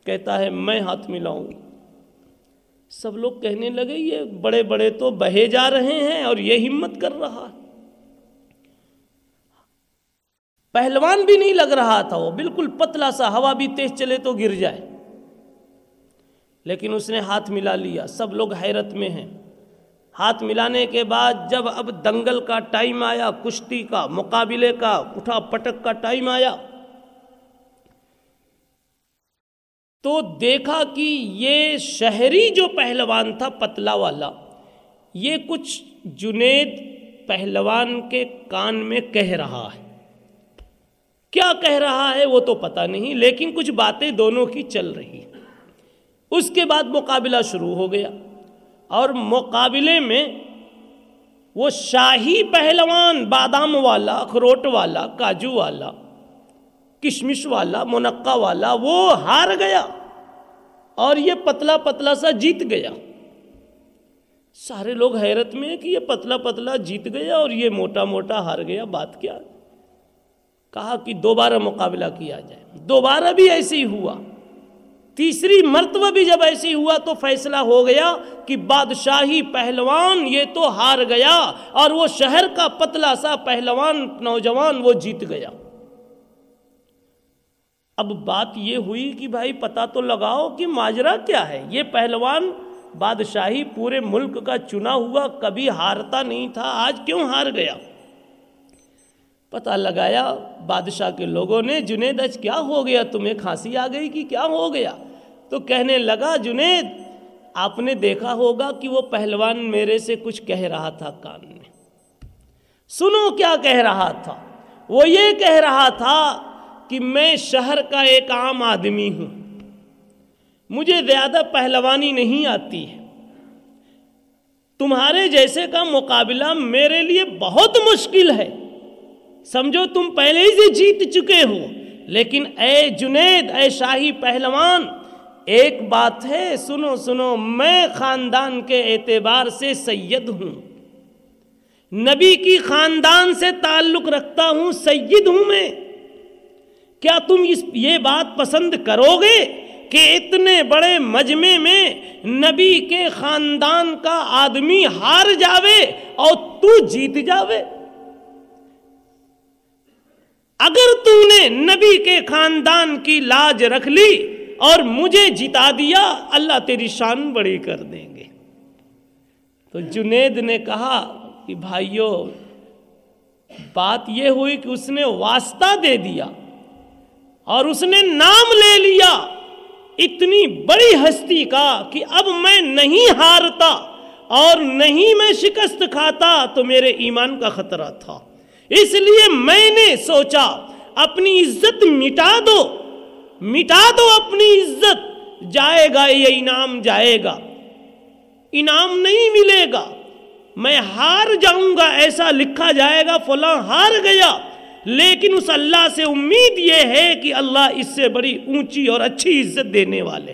کہتا ہے، میں ہاتھ ملاؤں۔ سب لوگ کہنے لگے، یہ بڑے بڑے تو بہے جا رہے ہیں اور یہ ہمت کر رہا ہے۔ پہلوان بھی نہیں لگ رہا تھا وہ، بالکل پتلا سا، ہوا بھی تیز چلے تو گر جائے۔ لیکن اس نے ہاتھ ملا لیا، سب لوگ حیرت میں ہیں۔ ہاتھ ملانے کے بعد جب اب دنگل کا ٹائم آیا، کشتی کا مقابلے کا اٹھا پٹک کا ٹائم آیا، تو دیکھا کہ یہ شہری جو پہلوان تھا، پتلا والا، یہ کچھ جنید پہلوان کے کان میں کہہ رہا ہے۔ کیا کہہ رہا ہے وہ تو پتہ نہیں، لیکن کچھ باتیں دونوں کی چل رہی۔ اس کے بعد مقابلہ شروع ہو گیا اور مقابلے میں وہ شاہی پہلوان، بادام والا، اخروٹ والا، کاجو والا، کشمش والا، منقع والا، وہ ہار گیا اور یہ پتلا پتلا سا جیت گیا۔ سارے لوگ حیرت میں کہ یہ پتلا پتلا جیت گیا اور یہ موٹا موٹا ہار گیا، بات کیا؟ کہا کہ دوبارہ مقابلہ کیا جائے۔ دوبارہ بھی ایسے ہی ہوا۔ تیسری مرتبہ بھی جب ایسی ہوا تو فیصلہ ہو گیا کہ بادشاہی پہلوان یہ تو ہار گیا اور وہ شہر کا پتلا سا پہلوان نوجوان وہ جیت گیا۔ اب بات یہ ہوئی کہ بھائی پتہ تو لگاؤ کہ ماجرا کیا ہے۔ یہ پہلوان بادشاہی پورے ملک کا چنا ہوا، کبھی ہارتا نہیں تھا، آج کیوں ہار گیا؟ پتہ لگایا، بادشاہ کے لوگوں نے، جنید اج کیا ہو گیا؟ تمہیں کھانسی آ گئی کہ کیا ہو گیا؟ تو کہنے لگا، جنید، آپ نے دیکھا ہوگا کہ وہ پہلوان میرے سے کچھ کہہ رہا تھا کان میں۔ سنو کیا کہہ رہا تھا۔ وہ یہ کہہ رہا تھا کہ میں شہر کا ایک عام آدمی ہوں۔ مجھے زیادہ پہلوانی نہیں آتی ہے۔ تمہارے جیسے کا مقابلہ میرے لیے بہت مشکل ہے۔ سمجھو تم پہلے ہی سے جیت چکے ہو، لیکن اے جنید، اے شاہی پہلوان، ایک بات ہے، سنو سنو، میں خاندان کے اعتبار سے سید ہوں۔ نبی کی خاندان سے تعلق رکھتا ہوں، سید ہوں میں۔ کیا تم اس، یہ بات پسند کرو گے کہ اتنے بڑے مجمع میں نبی کے خاندان کا آدمی ہار جاوے اور تو جیت جاوے؟ اگر تو نے نبی کے خاندان کی لاج رکھ لی اور مجھے جتا دیا، اللہ تیری شان بڑی کر دیں گے۔ تو جنید نے کہا کہ بھائیو، بات یہ ہوئی کہ اس نے واسطہ دے دیا اور اس نے نام لے لیا اتنی بڑی ہستی کا کہ اب میں نہیں ہارتا اور نہیں میں شکست کھاتا تو میرے ایمان کا خطرہ تھا۔ اس لیے میں نے سوچا اپنی عزت مٹا دو مٹا دو اپنی عزت۔ جائے گا یہ انعام، جائے گا۔ انعام نہیں ملے گا۔ میں ہار جاؤں گا، ایسا لکھا جائے گا، فلاں ہار گیا۔ لیکن اس اللہ سے امید یہ ہے کہ اللہ اس سے بڑی اونچی اور اچھی عزت دینے والے۔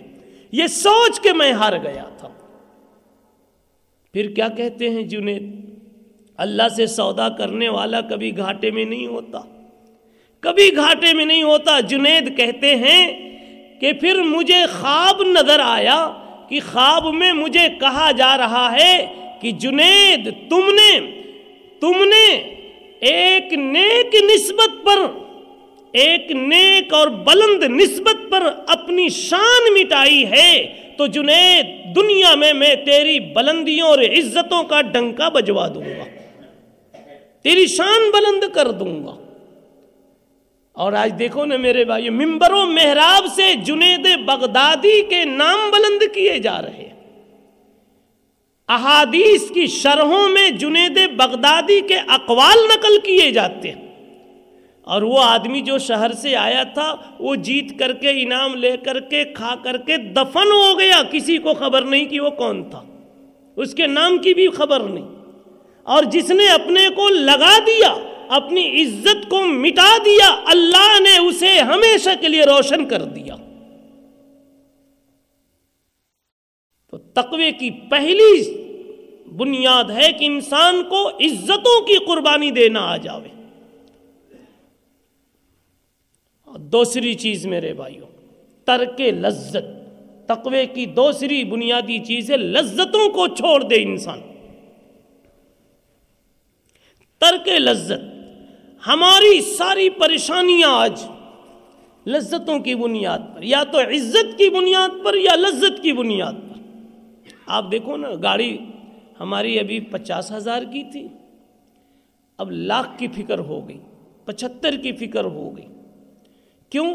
یہ سوچ کے میں ہار گیا تھا۔ پھر کیا کہتے ہیں جنید؟ اللہ سے سودا کرنے والا کبھی گھاٹے میں نہیں ہوتا۔ کبھی گھاٹے میں نہیں ہوتا۔ جنید کہتے ہیں کہ پھر مجھے خواب نظر آیا کہ خواب میں مجھے کہا جا رہا ہے کہ جنید، تم نے تم نے ایک نیک نسبت پر، ایک نیک اور بلند نسبت پر اپنی شان مٹائی ہے۔ تو جنید، دنیا میں میں تیری بلندیوں اور عزتوں کا ڈنکا بجوا دوں گا۔ تیری شان بلند کر دوں گا۔ اور آج دیکھو نا میرے بھائی ممبر و محراب سے جنید بغدادی کے نام بلند کیے جا رہے احادیث کی شرحوں میں جنید بغدادی کے اقوال نقل کیے جاتے ہیں۔ اور وہ آدمی جو شہر سے آیا تھا، وہ جیت کر کے، انعام لے کر کے، کھا کر کے دفن ہو گیا۔ کسی کو خبر نہیں کہ وہ کون تھا۔ اس کے نام کی بھی خبر نہیں۔ اور جس نے اپنے کو لگا دیا، اپنی عزت کو مٹا دیا، اللہ نے اسے ہمیشہ کے لیے روشن کر دیا۔ تو تقوی کی پہلی بنیاد ہے کہ انسان کو عزتوں کی قربانی دینا آ جاوے۔ اور دوسری چیز میرے بھائیوں، ترک لذت۔ تقوی کی دوسری بنیادی چیز ہے لذتوں کو چھوڑ دے انسان۔ ترک لذت، ہماری ساری پریشانیاں آج لذتوں کی بنیاد پر، یا تو عزت کی بنیاد پر یا لذت کی بنیاد پر۔ آپ دیکھو نا، گاڑی ہماری ابھی پچاس ہزار کی تھی، اب لاکھ کی فکر ہو گئی، پچہتر کی فکر ہو گئی۔ کیوں؟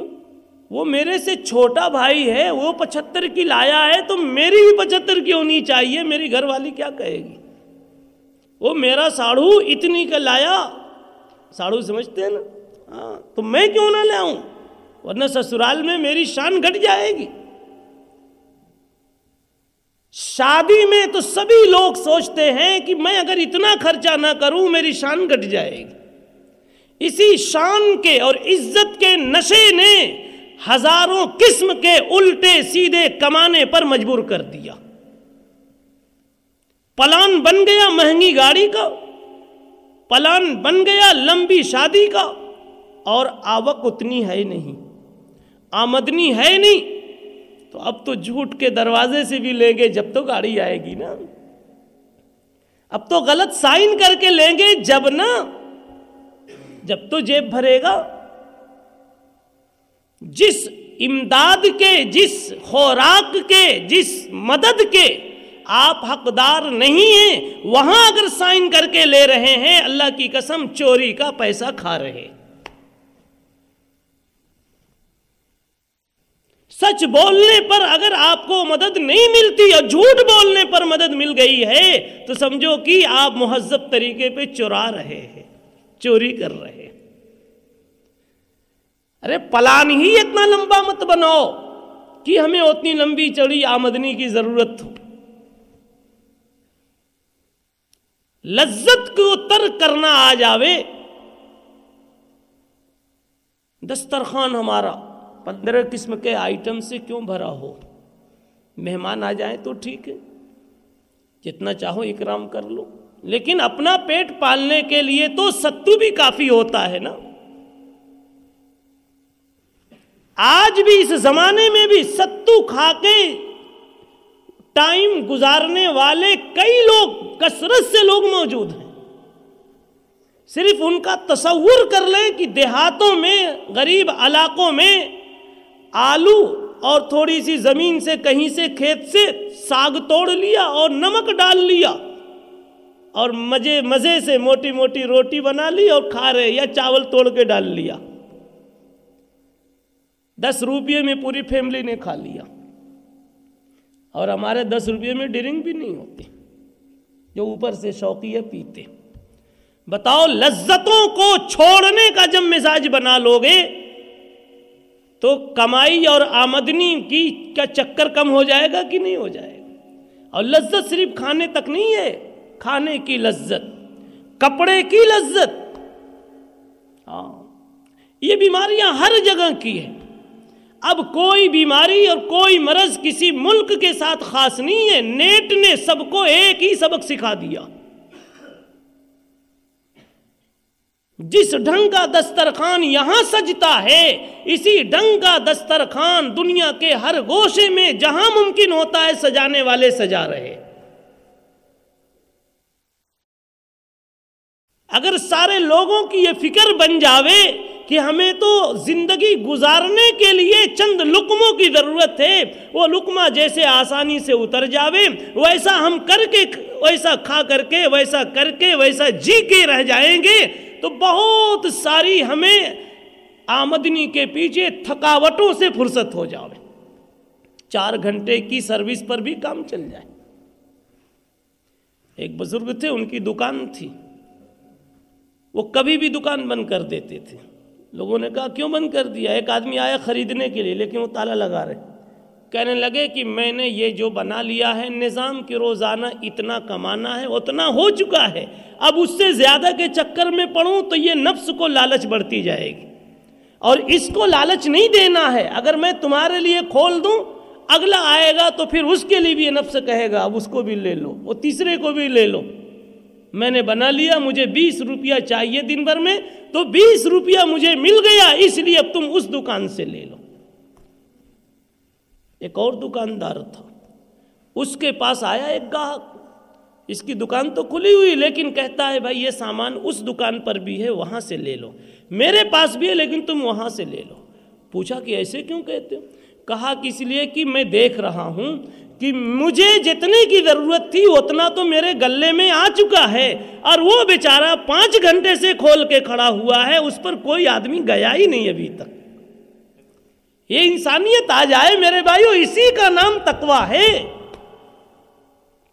وہ میرے سے چھوٹا بھائی ہے، وہ پچہتر کی لایا ہے، تو میری بھی پچہتر کی ہونی چاہیے، میری گھر والی کیا کہے گی؟ وہ میرا ساڑھو اتنی کا لایا، ساڑھو سمجھتے ہیں نا؟ ہاں تو میں کیوں نہ لے آؤں ورنہ سسرال میں میری شان گھٹ جائے گی۔ شادی میں تو سبھی لوگ سوچتے ہیں کہ میں اگر اتنا خرچہ نہ کروں، میری شان گٹ جائے گی۔ اسی شان کے اور عزت کے نشے نے ہزاروں قسم کے الٹے سیدھے کمانے پر مجبور کر دیا۔ پلان بن گیا مہنگی گاڑی کا، پلان بن گیا لمبی شادی کا، اور آوک اتنی ہے نہیں۔ آمدنی ہے نہیں۔ تو اب تو جھوٹ کے دروازے سے بھی لیں گے جب تو گاڑی آئے گی نا۔ اب تو غلط سائن کر کے لیں گے جب نا، جب تو جیب بھرے گا۔ جس امداد کے، جس خوراک کے، جس مدد کے آپ حقدار نہیں ہیں، وہاں اگر سائن کر کے لے رہے ہیں، اللہ کی قسم چوری کا پیسہ کھا رہے۔ سچ بولنے پر اگر آپ کو مدد نہیں ملتی اور جھوٹ بولنے پر مدد مل گئی ہے، تو سمجھو کہ آپ مہذب طریقے پہ چورا رہے ہیں، چوری کر رہے ارے، پلان ہی اتنا لمبا مت بناؤ کہ ہمیں اتنی لمبی چڑی آمدنی کی ضرورت ہو۔ لذت کو تر کرنا آ جاوے۔ دسترخوان ہمارا، پندرہ قسم کے آئٹم سے کیوں بھرا ہو؟ مہمان آ جائیں تو ٹھیک ہے، جتنا چاہو اکرام کر لو۔ لیکن اپنا پیٹ پالنے کے لیے تو ستو بھی کافی ہوتا ہے نا۔ آج بھی اس زمانے میں بھی ستو کھا کے ٹائم گزارنے والے کئی لوگ کثرت سے لوگ موجود ہیں۔ صرف ان کا تصور کر لیں کہ دیہاتوں میں، غریب علاقوں میں آلو اور تھوڑی سی زمین سے کہیں سے کھیت سے ساگ توڑ لیا اور نمک ڈال لیا اور مزے مزے سے موٹی موٹی روٹی بنا لی اور کھا رہے یا چاول توڑ کے ڈال لیا۔ دس روپئے میں پوری فیملی نے کھا لیا۔ اور ہمارے دس روپئے میں ڈرنک بھی نہیں ہوتی، جو اوپر سے شوقی پیتے۔ بتاؤ، لذتوں کو چھوڑنے کا جب مزاج بنا لو گے تو کمائی اور آمدنی کی کا چکر کم ہو جائے گا کہ نہیں ہو جائے گا؟ اور لذت صرف کھانے تک نہیں ہے، کھانے کی لذت، کپڑے کی لذت۔ ہاں یہ بیماریاں ہر جگہ کی ہیں۔ اب کوئی بیماری اور کوئی مرض کسی ملک کے ساتھ خاص نہیں ہے۔ نیٹ نے سب کو ایک ہی سبق سکھا دیا۔ جس ڈھنگ کا دسترخوان یہاں سجتا ہے، اسی ڈھنگ کا دسترخوان دنیا کے ہر گوشے میں جہاں ممکن ہوتا ہے سجانے والے سجا رہے۔ اگر سارے لوگوں کی یہ فکر بن جاوے کہ ہمیں تو زندگی گزارنے کے لیے چند لکموں کی ضرورت ہے۔ وہ لکمہ جیسے آسانی سے اتر جاوے، ویسا ہم کر کے، ویسا کھا کر کے، ویسا کر کے، ویسا جی کے رہ جائیں گے۔ تو بہت ساری ہمیں آمدنی کے پیچھے تھکاوٹوں سے فرصت ہو جاوے۔ چار گھنٹے کی سروس پر بھی کام چل جائے۔ ایک بزرگ تھے، ان کی دکان تھی۔ وہ کبھی بھی دکان بند کر دیتے تھے۔ لوگوں نے کہا، کیوں بند کر دیا؟ ایک آدمی آیا خریدنے کے لیے، لیکن وہ تالا لگا رہے۔ کہنے لگے کہ میں نے یہ جو بنا لیا ہے، نظام کے روزانہ اتنا کمانا ہے، اتنا ہو چکا ہے۔ اب اس سے زیادہ کے چکر میں پڑھوں تو یہ نفس کو لالچ بڑھتی جائے گی۔ اور اس کو لالچ نہیں دینا ہے۔ اگر میں تمہارے لیے کھول دوں، اگلا آئے گا تو پھر اس کے لیے بھی یہ نفس کہے گا، اب اس کو بھی لے لو، وہ تیسرے کو بھی لے لو۔ میں نے بنا لیا، مجھے بیس روپیہ چاہیے دن بھر میں، تو بیس روپیہ مجھے مل گیا، اس لیے اب تم اس دکان سے لے لو۔ ایک اور دکاندار تھا۔ اس کے پاس آیا ایک گاہک۔ اس کی دکان تو کھلی ہوئی، لیکن کہتا ہے، بھائی، یہ سامان اس دکان پر بھی ہے، وہاں سے لے لو۔ میرے پاس بھی ہے، لیکن تم وہاں سے لے لو۔ پوچھا کہ ایسے کیوں کہتے ہو؟ کہا کہ اس لیے؟ کہ میں دیکھ رہا ہوں۔ کہ مجھے جتنے کی ضرورت تھی اتنا تو میرے گلے میں آ چکا ہے اور وہ بیچارہ پانچ گھنٹے سے کھول کے کھڑا ہوا ہے، اس پر کوئی آدمی گیا ہی نہیں ابھی تک۔ یہ انسانیت آ جائے میرے بھائیو، اسی کا نام تقوی ہے۔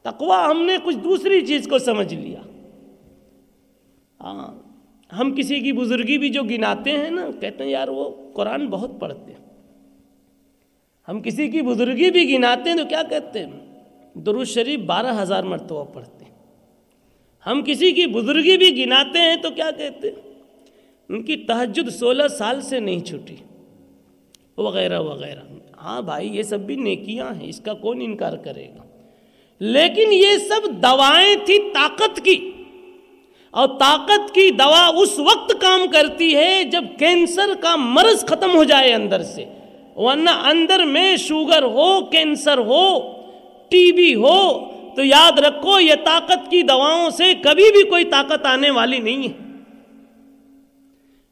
تقوی ہم نے کچھ دوسری چیز کو سمجھ لیا۔ ہاں ہم کسی کی بزرگی بھی جو گناتے ہیں نا، کہتے ہیں یار وہ قرآن بہت پڑھتے ہیں۔ ہم کسی کی بزرگی بھی گناتے ہیں تو کیا کہتے ہیں؟ درود شریف بارہ ہزار مرتبہ پڑھتے ہیں۔ ہم کسی کی بزرگی بھی گناتے ہیں تو کیا کہتے ہیں؟ ان کی تہجد سولہ سال سے نہیں چھٹی۔ وغیرہ وغیرہ۔ ہاں بھائی، یہ سب بھی نیکیاں ہیں، اس کا کون انکار کرے گا؟ لیکن یہ سب دوائیں تھی طاقت کی۔ اور طاقت کی دوا اس وقت کام کرتی ہے جب کینسر کا مرض ختم ہو جائے اندر سے۔ ورنہ اندر میں شوگر ہو، کینسر ہو، ٹی بی ہو، تو یاد رکھو یہ طاقت کی دواؤں سے کبھی بھی کوئی طاقت آنے والی نہیں ہے۔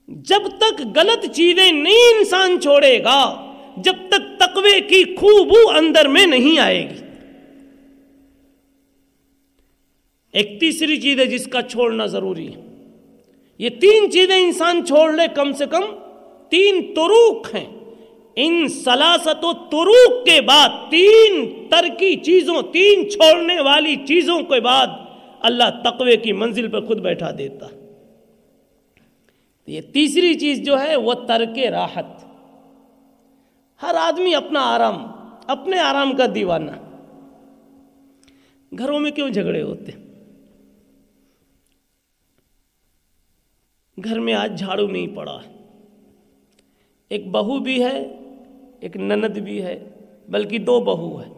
جب تک غلط چیزیں نہیں انسان چھوڑے گا، جب تک تقوی کی خوبو اندر میں نہیں آئے گی۔ ایک تیسری چیز ہے جس کا چھوڑنا ضروری ہے۔ یہ تین چیزیں انسان چھوڑ لے کم سے کم تین تروک ہیں۔ ان سلاست و تروک کے بعد تین ترکی چیزوں، تین چھوڑنے والی چیزوں کے بعد اللہ تقوی کی منزل پر خود بیٹھا دیتا۔ یہ تیسری چیز جو ہے وہ ترک راحت۔ ہر آدمی اپنا آرام، اپنے آرام کا دیوانہ۔ گھروں میں کیوں جھگڑے ہوتے؟ گھر میں آج جھاڑو نہیں پڑا۔ ایک بہو بھی ہے ایک نند بھی ہے، بلکہ دو بہو ہے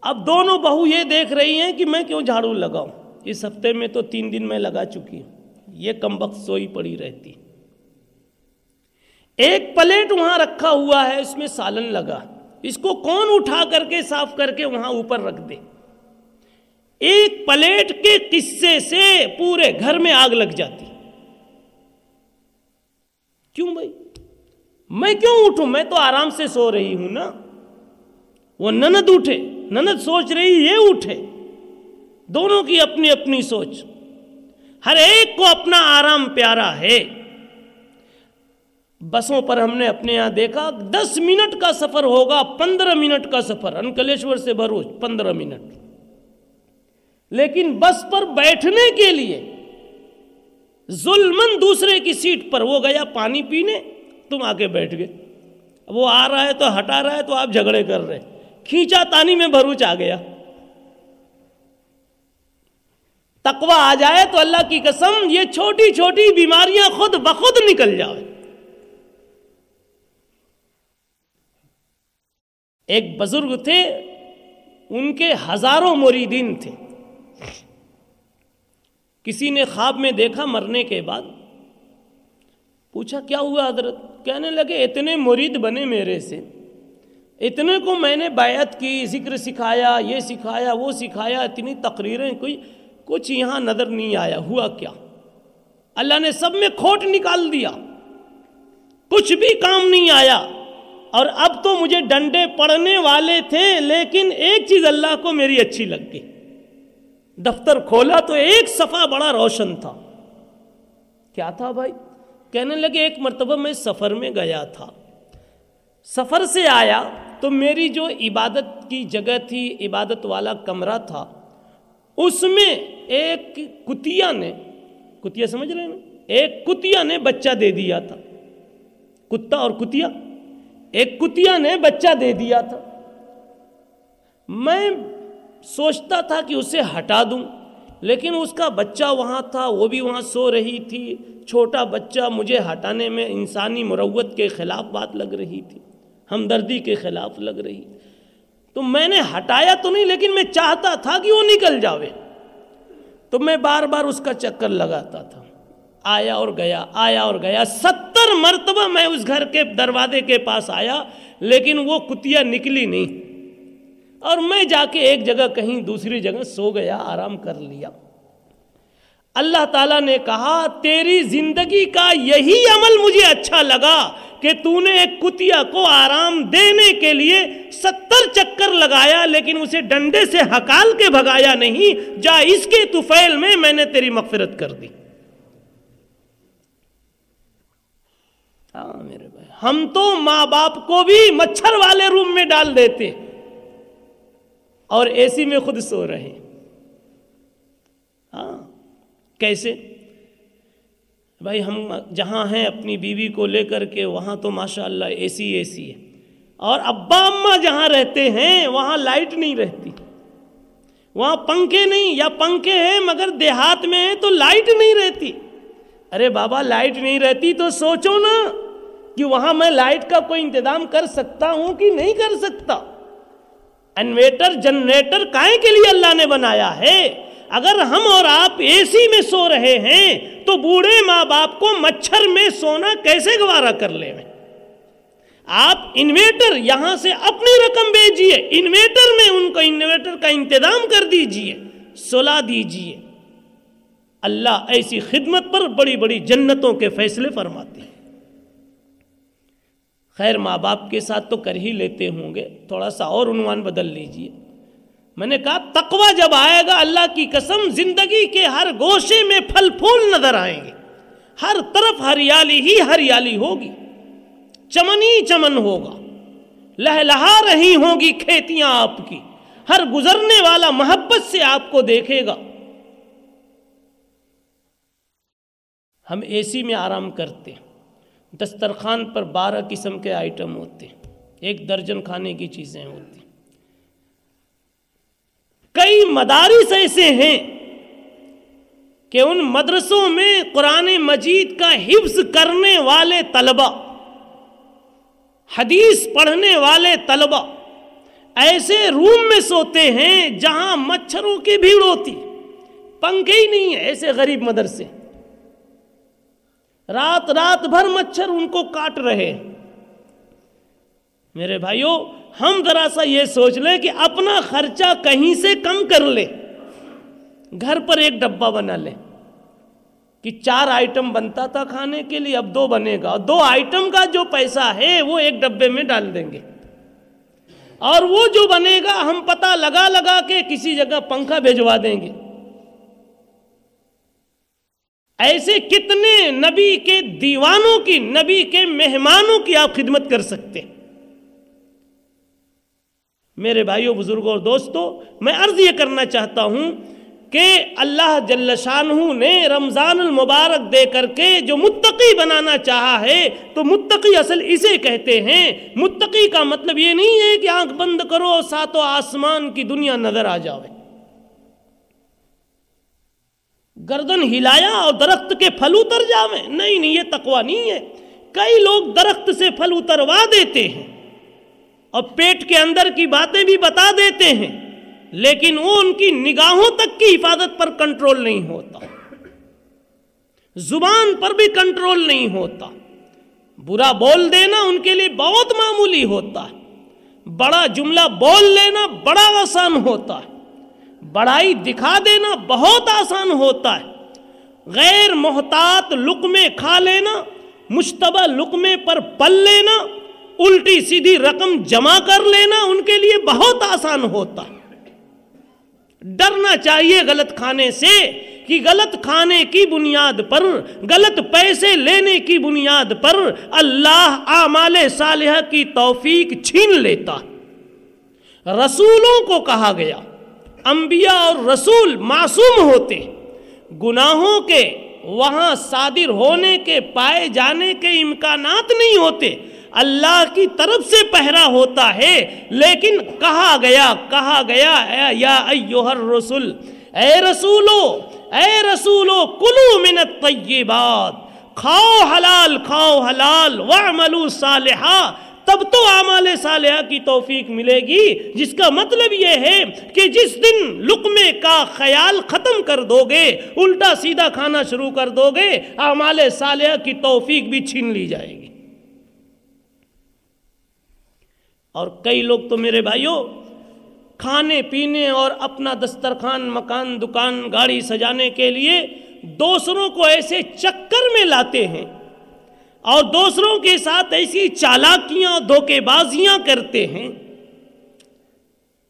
اب دونوں بہو یہ دیکھ رہی ہیں کہ میں کیوں جھاڑو لگاؤں؟ اس ہفتے میں تو تین دن میں لگا چکی ہوں۔ یہ کم وقت سوئی پڑی رہتی۔ ایک پلیٹ وہاں رکھا ہوا ہے، اس میں سالن لگا۔ اس کو کون اٹھا کر کے صاف کر کے وہاں اوپر رکھ دے؟ ایک پلیٹ کے قصے سے پورے گھر میں آگ لگ جاتی۔ کیوں بھائی؟ میں کیوں اٹھوں؟ میں تو آرام سے سو رہی ہوں نا۔ وہ نند اٹھے۔ نند سوچ رہی، یہ اٹھے۔ دونوں کی اپنی اپنی سوچ۔ ہر ایک کو اپنا آرام پیارا ہے۔ بسوں پر ہم نے اپنے یہاں دیکھا، دس منٹ کا سفر ہوگا، پندرہ منٹ کا سفر۔ انکلیشور سے بھروچ، پندرہ منٹ۔ لیکن بس پر بیٹھنے کے لیے ظلمن دوسرے کی سیٹ پر وہ گیا پانی پینے۔ تم آ کے بیٹھ گئے۔ وہ آ رہا ہے تو ہٹا رہا ہے تو آپ جھگڑے کر رہے کھینچا تانی میں بھروچ آ گیا۔ تقوی آ جائے تو اللہ کی قسم یہ چھوٹی چھوٹی بیماریاں خود بخود نکل جائے ایک بزرگ تھے، ان کے ہزاروں مریدین تھے۔ کسی نے خواب میں دیکھا مرنے کے بعد۔ پوچھا، کیا ہوا حضرت؟ کہنے لگے، اتنے مرید بنے میرے سے۔ اتنے کو میں نے بیعت کی، ذکر سکھایا، یہ سکھایا، وہ سکھایا، اتنی تقریریں کوئی، کچھ یہاں نظر نہیں آیا۔ ہوا کیا؟ اللہ نے سب میں کھوٹ نکال دیا۔ کچھ بھی کام نہیں آیا۔ اور اب تو مجھے ڈنڈے پڑنے والے تھے، لیکن ایک چیز اللہ کو میری اچھی لگ گئی۔ دفتر کھولا تو ایک صفحہ بڑا روشن تھا۔ کیا تھا بھائی؟ کہنے لگے، ایک مرتبہ میں سفر میں گیا تھا۔ سفر سے آیا تو میری جو عبادت کی جگہ تھی، عبادت والا کمرہ تھا، اس میں ایک کتیا نے، کتیا سمجھ رہے ہیں؟ ایک کتیا نے بچہ دے دیا تھا۔ کتا اور کتیا؟ ایک کتیا نے بچہ دے دیا تھا۔ میں سوچتا تھا کہ اسے ہٹا دوں۔ لیکن اس کا بچہ وہاں تھا، وہ بھی وہاں سو رہی تھی۔ چھوٹا بچہ مجھے ہٹانے میں انسانی مروت کے خلاف بات لگ رہی تھی، ہمدردی کے خلاف لگ رہی۔ تو میں نے ہٹایا تو نہیں، لیکن میں چاہتا تھا کہ وہ نکل جاوے۔ تو میں بار بار اس کا چکر لگاتا تھا۔ آیا اور گیا، آیا اور گیا۔ ستر مرتبہ میں اس گھر کے دروازے کے پاس آیا، لیکن وہ کتیا نکلی نہیں۔ اور میں جا کے ایک جگہ کہیں دوسری جگہ سو گیا، آرام کر لیا۔ اللہ تعالیٰ نے کہا، تیری زندگی کا یہی عمل مجھے اچھا لگا کہ تو نے ایک کتیا کو آرام دینے کے لیے ستر چکر لگایا، لیکن اسے ڈنڈے سے ہکال کے بھگایا نہیں۔ جا اس کے توفیل میں میں نے تیری مغفرت کر دی۔ ہاں میرے بھائی، ہم تو ماں باپ کو بھی مچھر والے روم میں ڈال دیتے۔ اور اے سی میں خود سو رہے ہاں کیسے؟ بھائی، ہم جہاں ہیں، اپنی بیوی کو لے کر کے وہاں تو ماشاء اللہ اے سی اے سی ہے۔ اور ابا اماں جہاں رہتے ہیں، وہاں لائٹ نہیں رہتی۔ وہاں پنکھے نہیں، یا پنکھے ہیں مگر دیہات میں ہیں تو لائٹ نہیں رہتی۔ ارے بابا، لائٹ نہیں رہتی تو سوچو نا کہ وہاں میں لائٹ کا کوئی انتظام کر سکتا ہوں کہ نہیں کر سکتا۔ انویٹر، جنریٹر کائیں کے لیے اللہ نے بنایا ہے؟ اگر ہم اور آپ اے سی میں سو رہے ہیں، تو بوڑھے ماں باپ کو مچھر میں سونا کیسے گوارا کر لے میں؟ آپ انویٹر یہاں سے اپنی رقم بھیجیے، انویٹر میں ان کو انویٹر کا انتظام کر دیجیے سلا دیجیے اللہ ایسی خدمت پر بڑی بڑی جنتوں کے فیصلے فرماتے ہیں۔ خیر ماں باپ کے ساتھ تو کر ہی لیتے ہوں گے، تھوڑا سا اور عنوان بدل لیجیے۔ میں نے کہا، تقوی جب آئے گا، اللہ کی قسم زندگی کے ہر گوشے میں پھل پھول نظر آئیں گے۔ ہر طرف ہریالی ہی ہریالی ہوگی چمن ہی چمن ہوگا۔ لہلہا رہی ہوں گی کھیتیاں آپ کی۔ ہر گزرنے والا محبت سے آپ کو دیکھے گا۔ ہم اے سی میں آرام کرتے ہیں۔ دسترخوان پر بارہ قسم کے آئٹم ہوتے ایک درجن کھانے کی چیزیں ہوتی کئی مدارس ایسے ہیں کہ ان مدرسوں میں قرآن مجید کا حفظ کرنے والے طلبہ، حدیث پڑھنے والے طلبہ ایسے روم میں سوتے ہیں جہاں مچھروں کی بھیڑ ہوتی۔ پنکھے ہی نہیں ہے ایسے غریب مدرسے۔ رات رات بھر مچھر ان کو کاٹ رہے۔ میرے بھائیوں ہم ذرا سا یہ سوچ لیں کہ اپنا خرچہ کہیں سے کم کر لے گھر پر ایک ڈبہ بنا لے کہ چار آئٹم بنتا تھا کھانے کے لیے، اب دو بنے گا۔ دو آئٹم کا جو پیسہ ہے، وہ ایک ڈبے میں ڈال دیں گے۔ اور وہ جو بنے گا، ہم پتہ لگا لگا کے کسی جگہ پنکھا بھیجوا دیں گے۔ ایسے کتنے نبی کے دیوانوں کی، نبی کے مہمانوں کی آپ خدمت کر سکتے میرے بھائیوں، بزرگوں اور دوستوں، میں عرض یہ کرنا چاہتا ہوں کہ اللہ جل شانہ نے رمضان المبارک دے کر کے جو متقی بنانا چاہا ہے، تو متقی اصل اسے کہتے ہیں۔ متقی کا مطلب یہ نہیں ہے کہ آنکھ بند کرو، ساتوں آسمان کی دنیا نظر آ جاوے۔ گردن ہلایا اور درخت کے پھل اتر جاوے۔ نہیں نہیں، یہ تقوی نہیں ہے۔ کئی لوگ درخت سے پھل اتروا دیتے ہیں اور پیٹ کے اندر کی باتیں بھی بتا دیتے ہیں، لیکن وہ ان کی نگاہوں تک کی حفاظت پر کنٹرول نہیں ہوتا۔ زبان پر بھی کنٹرول نہیں ہوتا۔ برا بول دینا ان کے لیے بہت معمولی ہوتا ہے۔ بڑا جملہ بول لینا بڑا آسان ہوتا ہے۔ بڑائی دکھا دینا بہت آسان ہوتا ہے۔ غیر محتاط لقمے کھا لینا، مشتبہ لقمے پر پل لینا، الٹی سیدھی رقم جمع کر لینا ان کے لیے بہت آسان ہوتا۔ ہے ڈرنا چاہیے غلط کھانے سے کہ غلط کھانے کی بنیاد پر، غلط پیسے لینے کی بنیاد پر اللہ اعمال صالحہ کی توفیق چھین لیتا۔ رسولوں کو کہا گیا۔ انبیاء اور رسول معصوم ہوتے، گناہوں کے وہاں صادر ہونے کے، پائے جانے کے امکانات نہیں ہوتے۔ اللہ کی طرف سے پہرا ہوتا ہے، لیکن کہا گیا کہا گیا یا ایوہ الرسول اے رسولو اے رسولو، کلو من الطیبات، کھاؤ حلال کھاؤ حلال وعملو صالحا تب تو اعمال صالحہ کی توفیق ملے گی۔ جس کا مطلب یہ ہے کہ جس دن لقمے کا خیال ختم کر دو گے الٹا سیدھا کھانا شروع کر دو گے اعمال صالحہ کی توفیق بھی چھین لی جائے گی۔ اور کئی لوگ تو میرے بھائیوں کھانے پینے اور اپنا دسترخوان، مکان، دکان، گاڑی سجانے کے لیے دوسروں کو ایسے چکر میں لاتے ہیں۔ اور دوسروں کے ساتھ ایسی چالاکیاں دھوکے بازیاں کرتے ہیں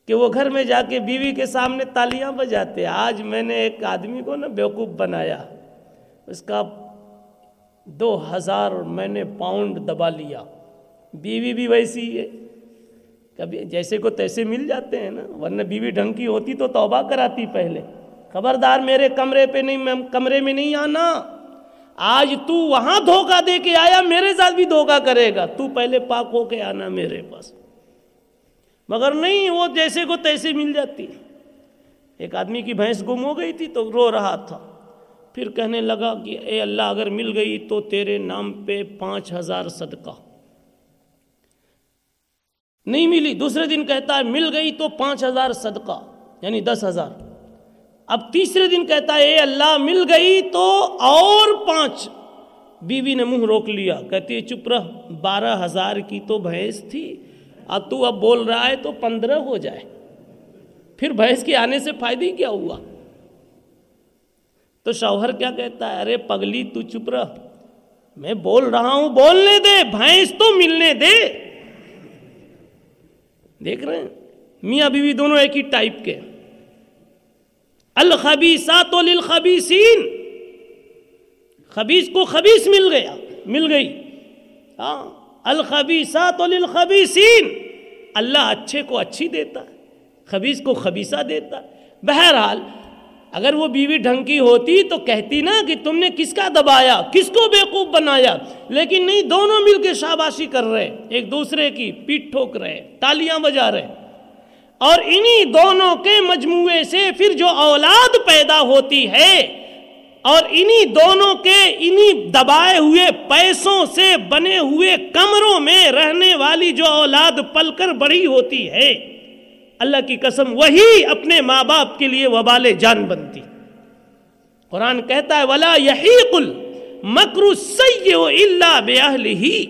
کہ وہ گھر میں جا کے بیوی کے سامنے تالیاں بجاتے آج میں نے ایک آدمی کو نا بیوقوف بنایا، اس کا دو ہزار میں نے پاؤنڈ دبا لیا۔ بیوی بھی ویسی ہے۔ کبھی جیسے کو تیسے مل جاتے ہیں نا، ورنہ بیوی ڈھنگ کی ہوتی تو توبہ کراتی پہلے۔ خبردار میرے کمرے پہ نہیں کمرے میں نہیں آنا۔ آج تو وہاں دھوکہ دے کے آیا، میرے ساتھ بھی دھوکہ کرے گا۔ تو پہلے پاک ہو کے آنا میرے پاس۔ مگر نہیں، وہ جیسے کو تیسے مل جاتی۔ ایک آدمی کی بھینس گم ہو گئی تھی تو رو رہا تھا۔ پھر کہنے لگا کہ اے اللہ، اگر مل گئی تو تیرے نام پہ پانچ ہزار صدقہ۔ نہیں ملی۔ دوسرے دن کہتا ہے، مل گئی تو پانچ ہزار صدقہ یعنی دس ہزار۔ اب تیسرے دن کہتا ہے، اے اللہ، مل گئی تو اور پانچ. بیوی نے منہ روک لیا، کہتی ہے، چپ رہ، بارہ ہزار کی تو بھینس تھی۔ اب تو اب بول رہا ہے تو پندرہ ہو جائے۔ پھر بھینس کے آنے سے فائدہ کیا ہوا؟ تو شوہر کیا کہتا ہے، ارے پگلی، تو چپ رہ۔ میں بول رہا ہوں، بولنے دے، بھینس تو ملنے دے۔ دیکھ رہے ہیں؟ میاں بیوی دونوں ایک ہی ٹائپ کے الخبیسات للخبیسین خبیس کو خبیس مل گیا، مل گئی۔ ہاں الخبیسات للخبیسین اللہ اچھے کو اچھی دیتا ہے خبیس کو خبیصہ دیتا ہے۔ بہرحال، اگر وہ بیوی ڈھنگ کی ہوتی تو کہتی نا کہ تم نے کس کا دبایا، کس کو بیوقوف بنایا۔ لیکن نہیں، دونوں مل کے شاباشی کر رہے، ایک دوسرے کی پیٹ ٹھوک رہے، تالیاں بجا رہے۔ اور انہی دونوں کے مجموعے سے پھر جو اولاد پیدا ہوتی ہے اور انہی دونوں کے انہی دبائے ہوئے پیسوں سے بنے ہوئے کمروں میں رہنے والی جو اولاد پل کر بڑی ہوتی ہے، اللہ کی قسم وہی اپنے ماں باپ کے لیے وبال جان بنتی۔ قرآن کہتا ہے، ولا یہی کل مکرو سی اللہ ہی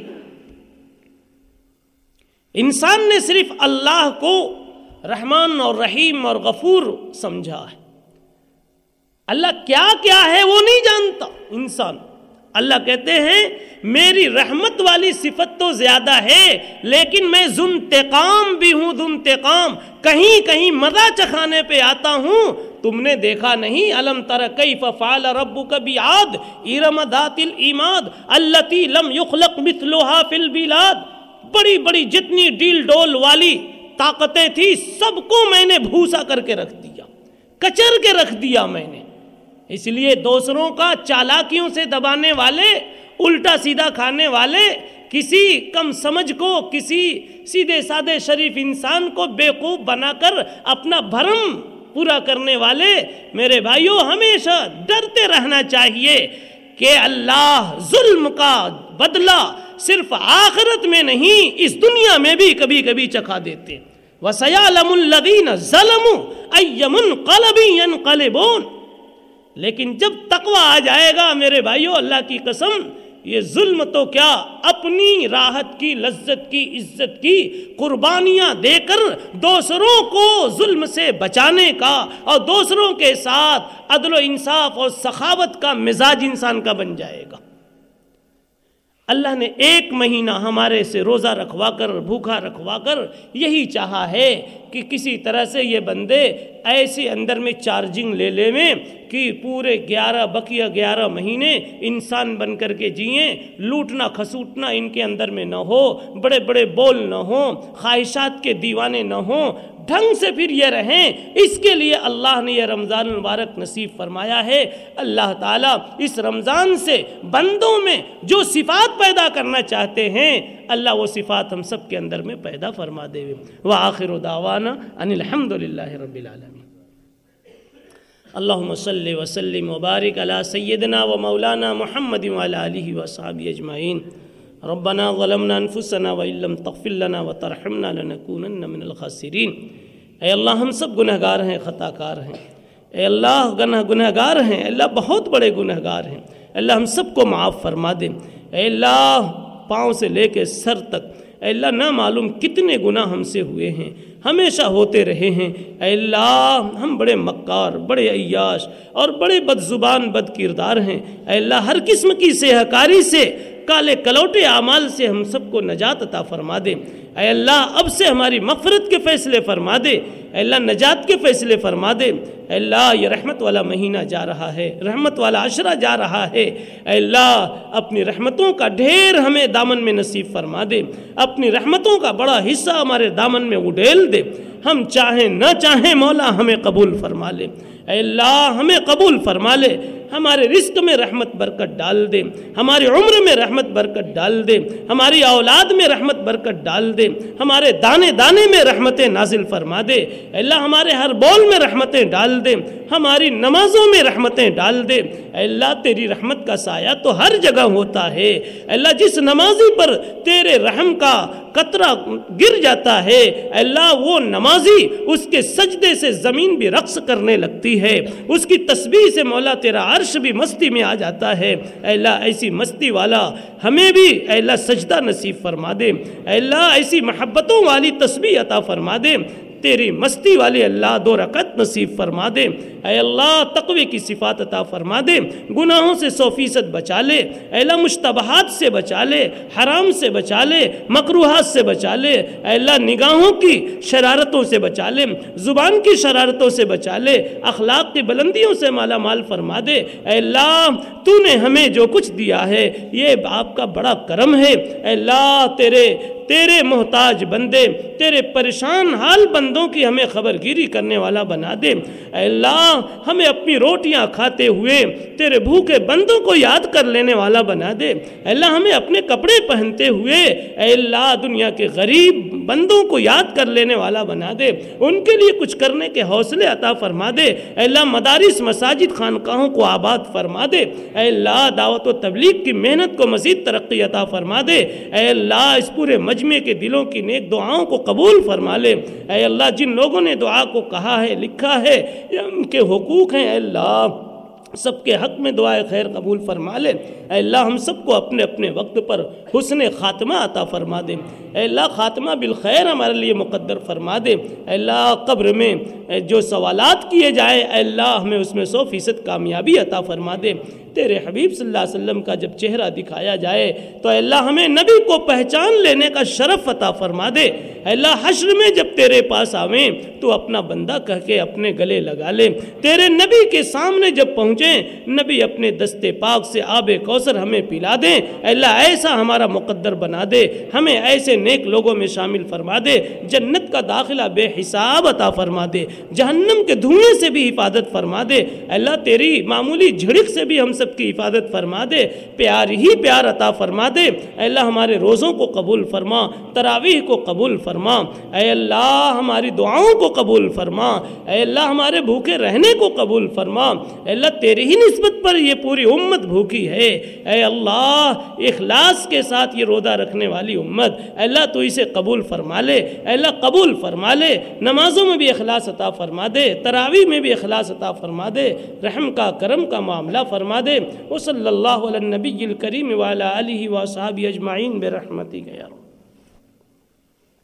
انسان نے صرف اللہ کو رحمان اور رحیم اور غفور سمجھا ہے۔ اللہ کیا کیا ہے وہ نہیں جانتا انسان۔ اللہ کہتے ہیں، میری رحمت والی صفت تو زیادہ ہے، لیکن میں ذنتقام بھی ہوں ذنتقام کہیں کہیں مزہ چکھانے پہ آتا ہوں۔ تم نے دیکھا نہیں؟ علم تر کئی ففال ربو کبھی آد ارم داتل ایماد اللہ لم یخلق مثلوہا فی البلاد۔ بڑی بڑی جتنی ڈیل ڈول والی طاقتیں تھی سب کو میں نے بھوسا کر کے رکھ دیا، کچر کے رکھ دیا میں نے۔ اس لیے دوسروں کا چالاکیوں سے دبانے والے، الٹا سیدھا کھانے والے، کسی کم سمجھ کو، کسی سیدھے سادے شریف انسان کو بیوقوف بنا کر اپنا بھرم پورا کرنے والے، میرے بھائیوں ہمیشہ ڈرتے رہنا چاہیے کہ اللہ ظلم کا بدلہ صرف آخرت میں نہیں، اس دنیا میں بھی کبھی کبھی چکھا دیتے وسیالم الدین ظلم ایمن قلبون لیکن جب تقوی آ جائے گا میرے بھائیوں اللہ کی قسم، یہ ظلم تو کیا اپنی راحت کی، لذت کی، عزت کی قربانیاں دے کر دوسروں کو ظلم سے بچانے کا اور دوسروں کے ساتھ عدل و انصاف اور سخاوت کا مزاج انسان کا بن جائے گا۔ اللہ نے ایک مہینہ ہمارے سے روزہ رکھوا کر بھوکا رکھوا کر یہی چاہا ہے کہ کسی طرح سے یہ بندے ایسے اندر میں چارجنگ لے لے میں کہ پورے گیارہ بقیہ گیارہ مہینے انسان بن کر کے جئیں، لوٹنا کھسوٹنا ان کے اندر میں نہ ہو، بڑے بڑے بول نہ ہوں، خواہشات کے دیوانے نہ ہوں ڈھنگ سے پھر یہ رہیں، اس کے لیے اللہ نے یہ رمضان المبارک نصیب فرمایا ہے۔ اللہ تعالیٰ اس رمضان سے بندوں میں جو صفات پیدا کرنا چاہتے ہیں، اللہ وہ صفات ہم سب کے اندر میں پیدا فرما دے۔ وہ آخر داوانا ان الحمد للہ رب العالمین۔ اللہم صلی وسلم وبارک علی سیدنا و مولانا محمد وعلى آلہ اجمعین۔ ربنا ظلمنا انفسنا وإن لم تغفر لنا وترحمنا لنكونن من الخاسرین اے اللہ، ہم سب گنہ گار ہیں خطا کار ہیں۔ اے اللہ، گنہ گنہ گار ہیں اللہ، بہت بڑے گنہ گار ہیں اللہ، ہم سب کو معاف فرما دے اے اللہ، پاؤں سے لے کے سر تک۔ اے اللہ، نہ معلوم کتنے گناہ ہم سے ہوئے ہیں۔ ہمیشہ ہوتے رہے ہیں۔ اے اللہ، ہم بڑے مکار، بڑے عیاش اور بڑے بد زبان بد کردار ہیں۔ اے اللہ، ہر قسم کی سہکاری سے کالے کلوٹے اعمال سے ہم سب کو نجات عطا فرما دے۔ اے اللہ، اب سے ہماری مغفرت کے فیصلے فرما دے۔ اے اللہ، نجات کے فیصلے فرما دے۔ اے اللہ، یہ رحمت والا مہینہ جا رہا ہے۔ رحمت والا عشرہ جا رہا ہے۔ اے اللہ، اپنی رحمتوں کا ڈھیر ہمیں دامن میں نصیب فرما دے۔ اپنی رحمتوں کا بڑا حصہ ہمارے دامن میں اڈیل دے۔ ہم چاہیں نہ چاہیں، مولا ہمیں قبول فرما لے۔ اے اللہ، ہمیں قبول فرما لے، ہمارے رزق میں رحمت برکت ڈال دے، ہماری عمر میں رحمت برکت ڈال دے، ہماری اولاد میں رحمت برکت ڈال دے، ہمارے دانے دانے میں رحمتیں نازل فرما دے۔ اے اللہ، ہمارے ہر بول میں رحمتیں ڈال دے، ہماری نمازوں میں رحمتیں ڈال دے۔ اے اللہ، تیری رحمت کا سایہ تو ہر جگہ ہوتا ہے۔ اے اللہ، جس نمازی پر تیرے رحم کا قطرہ گر جاتا ہے۔ اللہ، وہ نمازی اس کے سجدے سے زمین بھی رقص کرنے لگتی ہے۔ اس کی تسبیح سے مولا تیرا عرش بھی مستی میں آ جاتا ہے۔ اللہ، ایسی مستی والا ہمیں بھی اللہ سجدہ نصیب فرما دے۔ اللہ، ایسی محبتوں والی تسبیح عطا فرما دے۔ تیری مستی والے اللہ دو رکعت نصیب فرما دے۔ اے اللہ، تقوی کی صفات عطا فرما دے۔ گناہوں سے سو فیصد بچا لے۔ اے اللہ، مشتبہات سے بچا لے۔ حرام سے بچا لے۔ مقروحات سے بچا لے۔ اے اللہ، نگاہوں کی شرارتوں سے بچا لے۔ زبان کی شرارتوں سے بچا لے۔ اخلاق کی بلندیوں سے مالا مال فرما دے۔ اے اللہ، تو نے ہمیں جو کچھ دیا ہے، یہ آپ کا بڑا کرم ہے۔ اے اللہ، تیرے تیرے محتاج بندے، تیرے پریشان حال بندوں کی ہمیں خبر گیری کرنے والا بنا دے۔ اے اللہ، ہمیں اپنی روٹیاں کھاتے ہوئے تیرے بھوکے بندوں کو یاد کر لینے والا بنا دے۔ اے اللہ، ہمیں اپنے کپڑے پہنتے ہوئے، اے اللہ، دنیا کے غریب بندوں کو یاد کر لینے والا بنا دے، ان کے لیے کچھ کرنے کے حوصلے عطا فرما دے۔ اے اللہ، مدارس، مساجد، خانقاہوں کو آباد فرما دے۔ اے اللہ، دعوت و تبلیغ کی محنت کو مزید ترقی عطا فرما دے۔ اے اللہ، اس پورے مجمع کے دلوں کی نیک دعاؤں کو قبول فرما لے۔ اے اللہ، جن لوگوں نے دعا کو کہا ہے، لکھا ہے، ان کے حقوق ہیں۔ اے اللہ سب کے حق میں دعائے خیر قبول فرما لے۔ اے اللہ، ہم سب کو اپنے اپنے وقت پر حسن خاتمہ عطا فرما دے۔ اے اللہ، خاتمہ بالخیر ہمارے لیے مقدر فرما دے۔ اے اللہ، قبر میں جو سوالات کیے جائیں، اے اللہ، ہمیں اس میں سو فیصد کامیابی عطا فرما دے۔ تیرے حبیب صلی اللہ علیہ وسلم کا جب چہرہ دکھایا جائے تو اے اللہ ہمیں نبی کو پہچان لینے کا شرف عطا فرما دے۔ اے اللہ حشر میں جب تیرے پاس آویں تو اپنا بندہ کہہ کے اپنے گلے لگا لے۔ تیرے نبی کے سامنے جب پہنچیں نبی اپنے دستے پاک سے آب کوثر ہمیں پلا دیں۔ اے اللہ ایسا ہمارا مقدر بنا دے۔ ہمیں ایسے نیک لوگوں میں شامل فرما دے۔ جنت کا داخلہ بے حساب عطا فرما دے۔ جہنم کے دھوئیں سے بھی حفاظت فرما دے۔ اے اللہ تیری معمولی جھڑک سے بھی ہم سب کی حفاظت فرما دے، پیار ہی پیار عطا فرما دے۔ اے اللہ، ہمارے روزوں کو قبول فرما، تراویح کو قبول فرما۔ اے اللہ، ہماری دعاؤں کو قبول فرما۔ اے اللہ، ہمارے بھوکے رہنے کو قبول فرما۔ اے اللہ، تیری ہی نسبت پر یہ پوری امت بھوکی ہے۔ اے اللہ، اخلاص کے ساتھ یہ روزہ رکھنے والی امت۔ اے اللہ، تو اسے قبول فرما لے۔ اے اللہ، قبول فرما لے۔ نمازوں میں بھی اخلاص عطا فرما دے، تراویح میں بھی اخلاص عطا فرما دے۔ رحم کا، کرم کا معاملہ فرما دے۔ وصلی اللہ علی النبی الکریم وعلی علیہ و صحابی اجمعین برحمتی گیا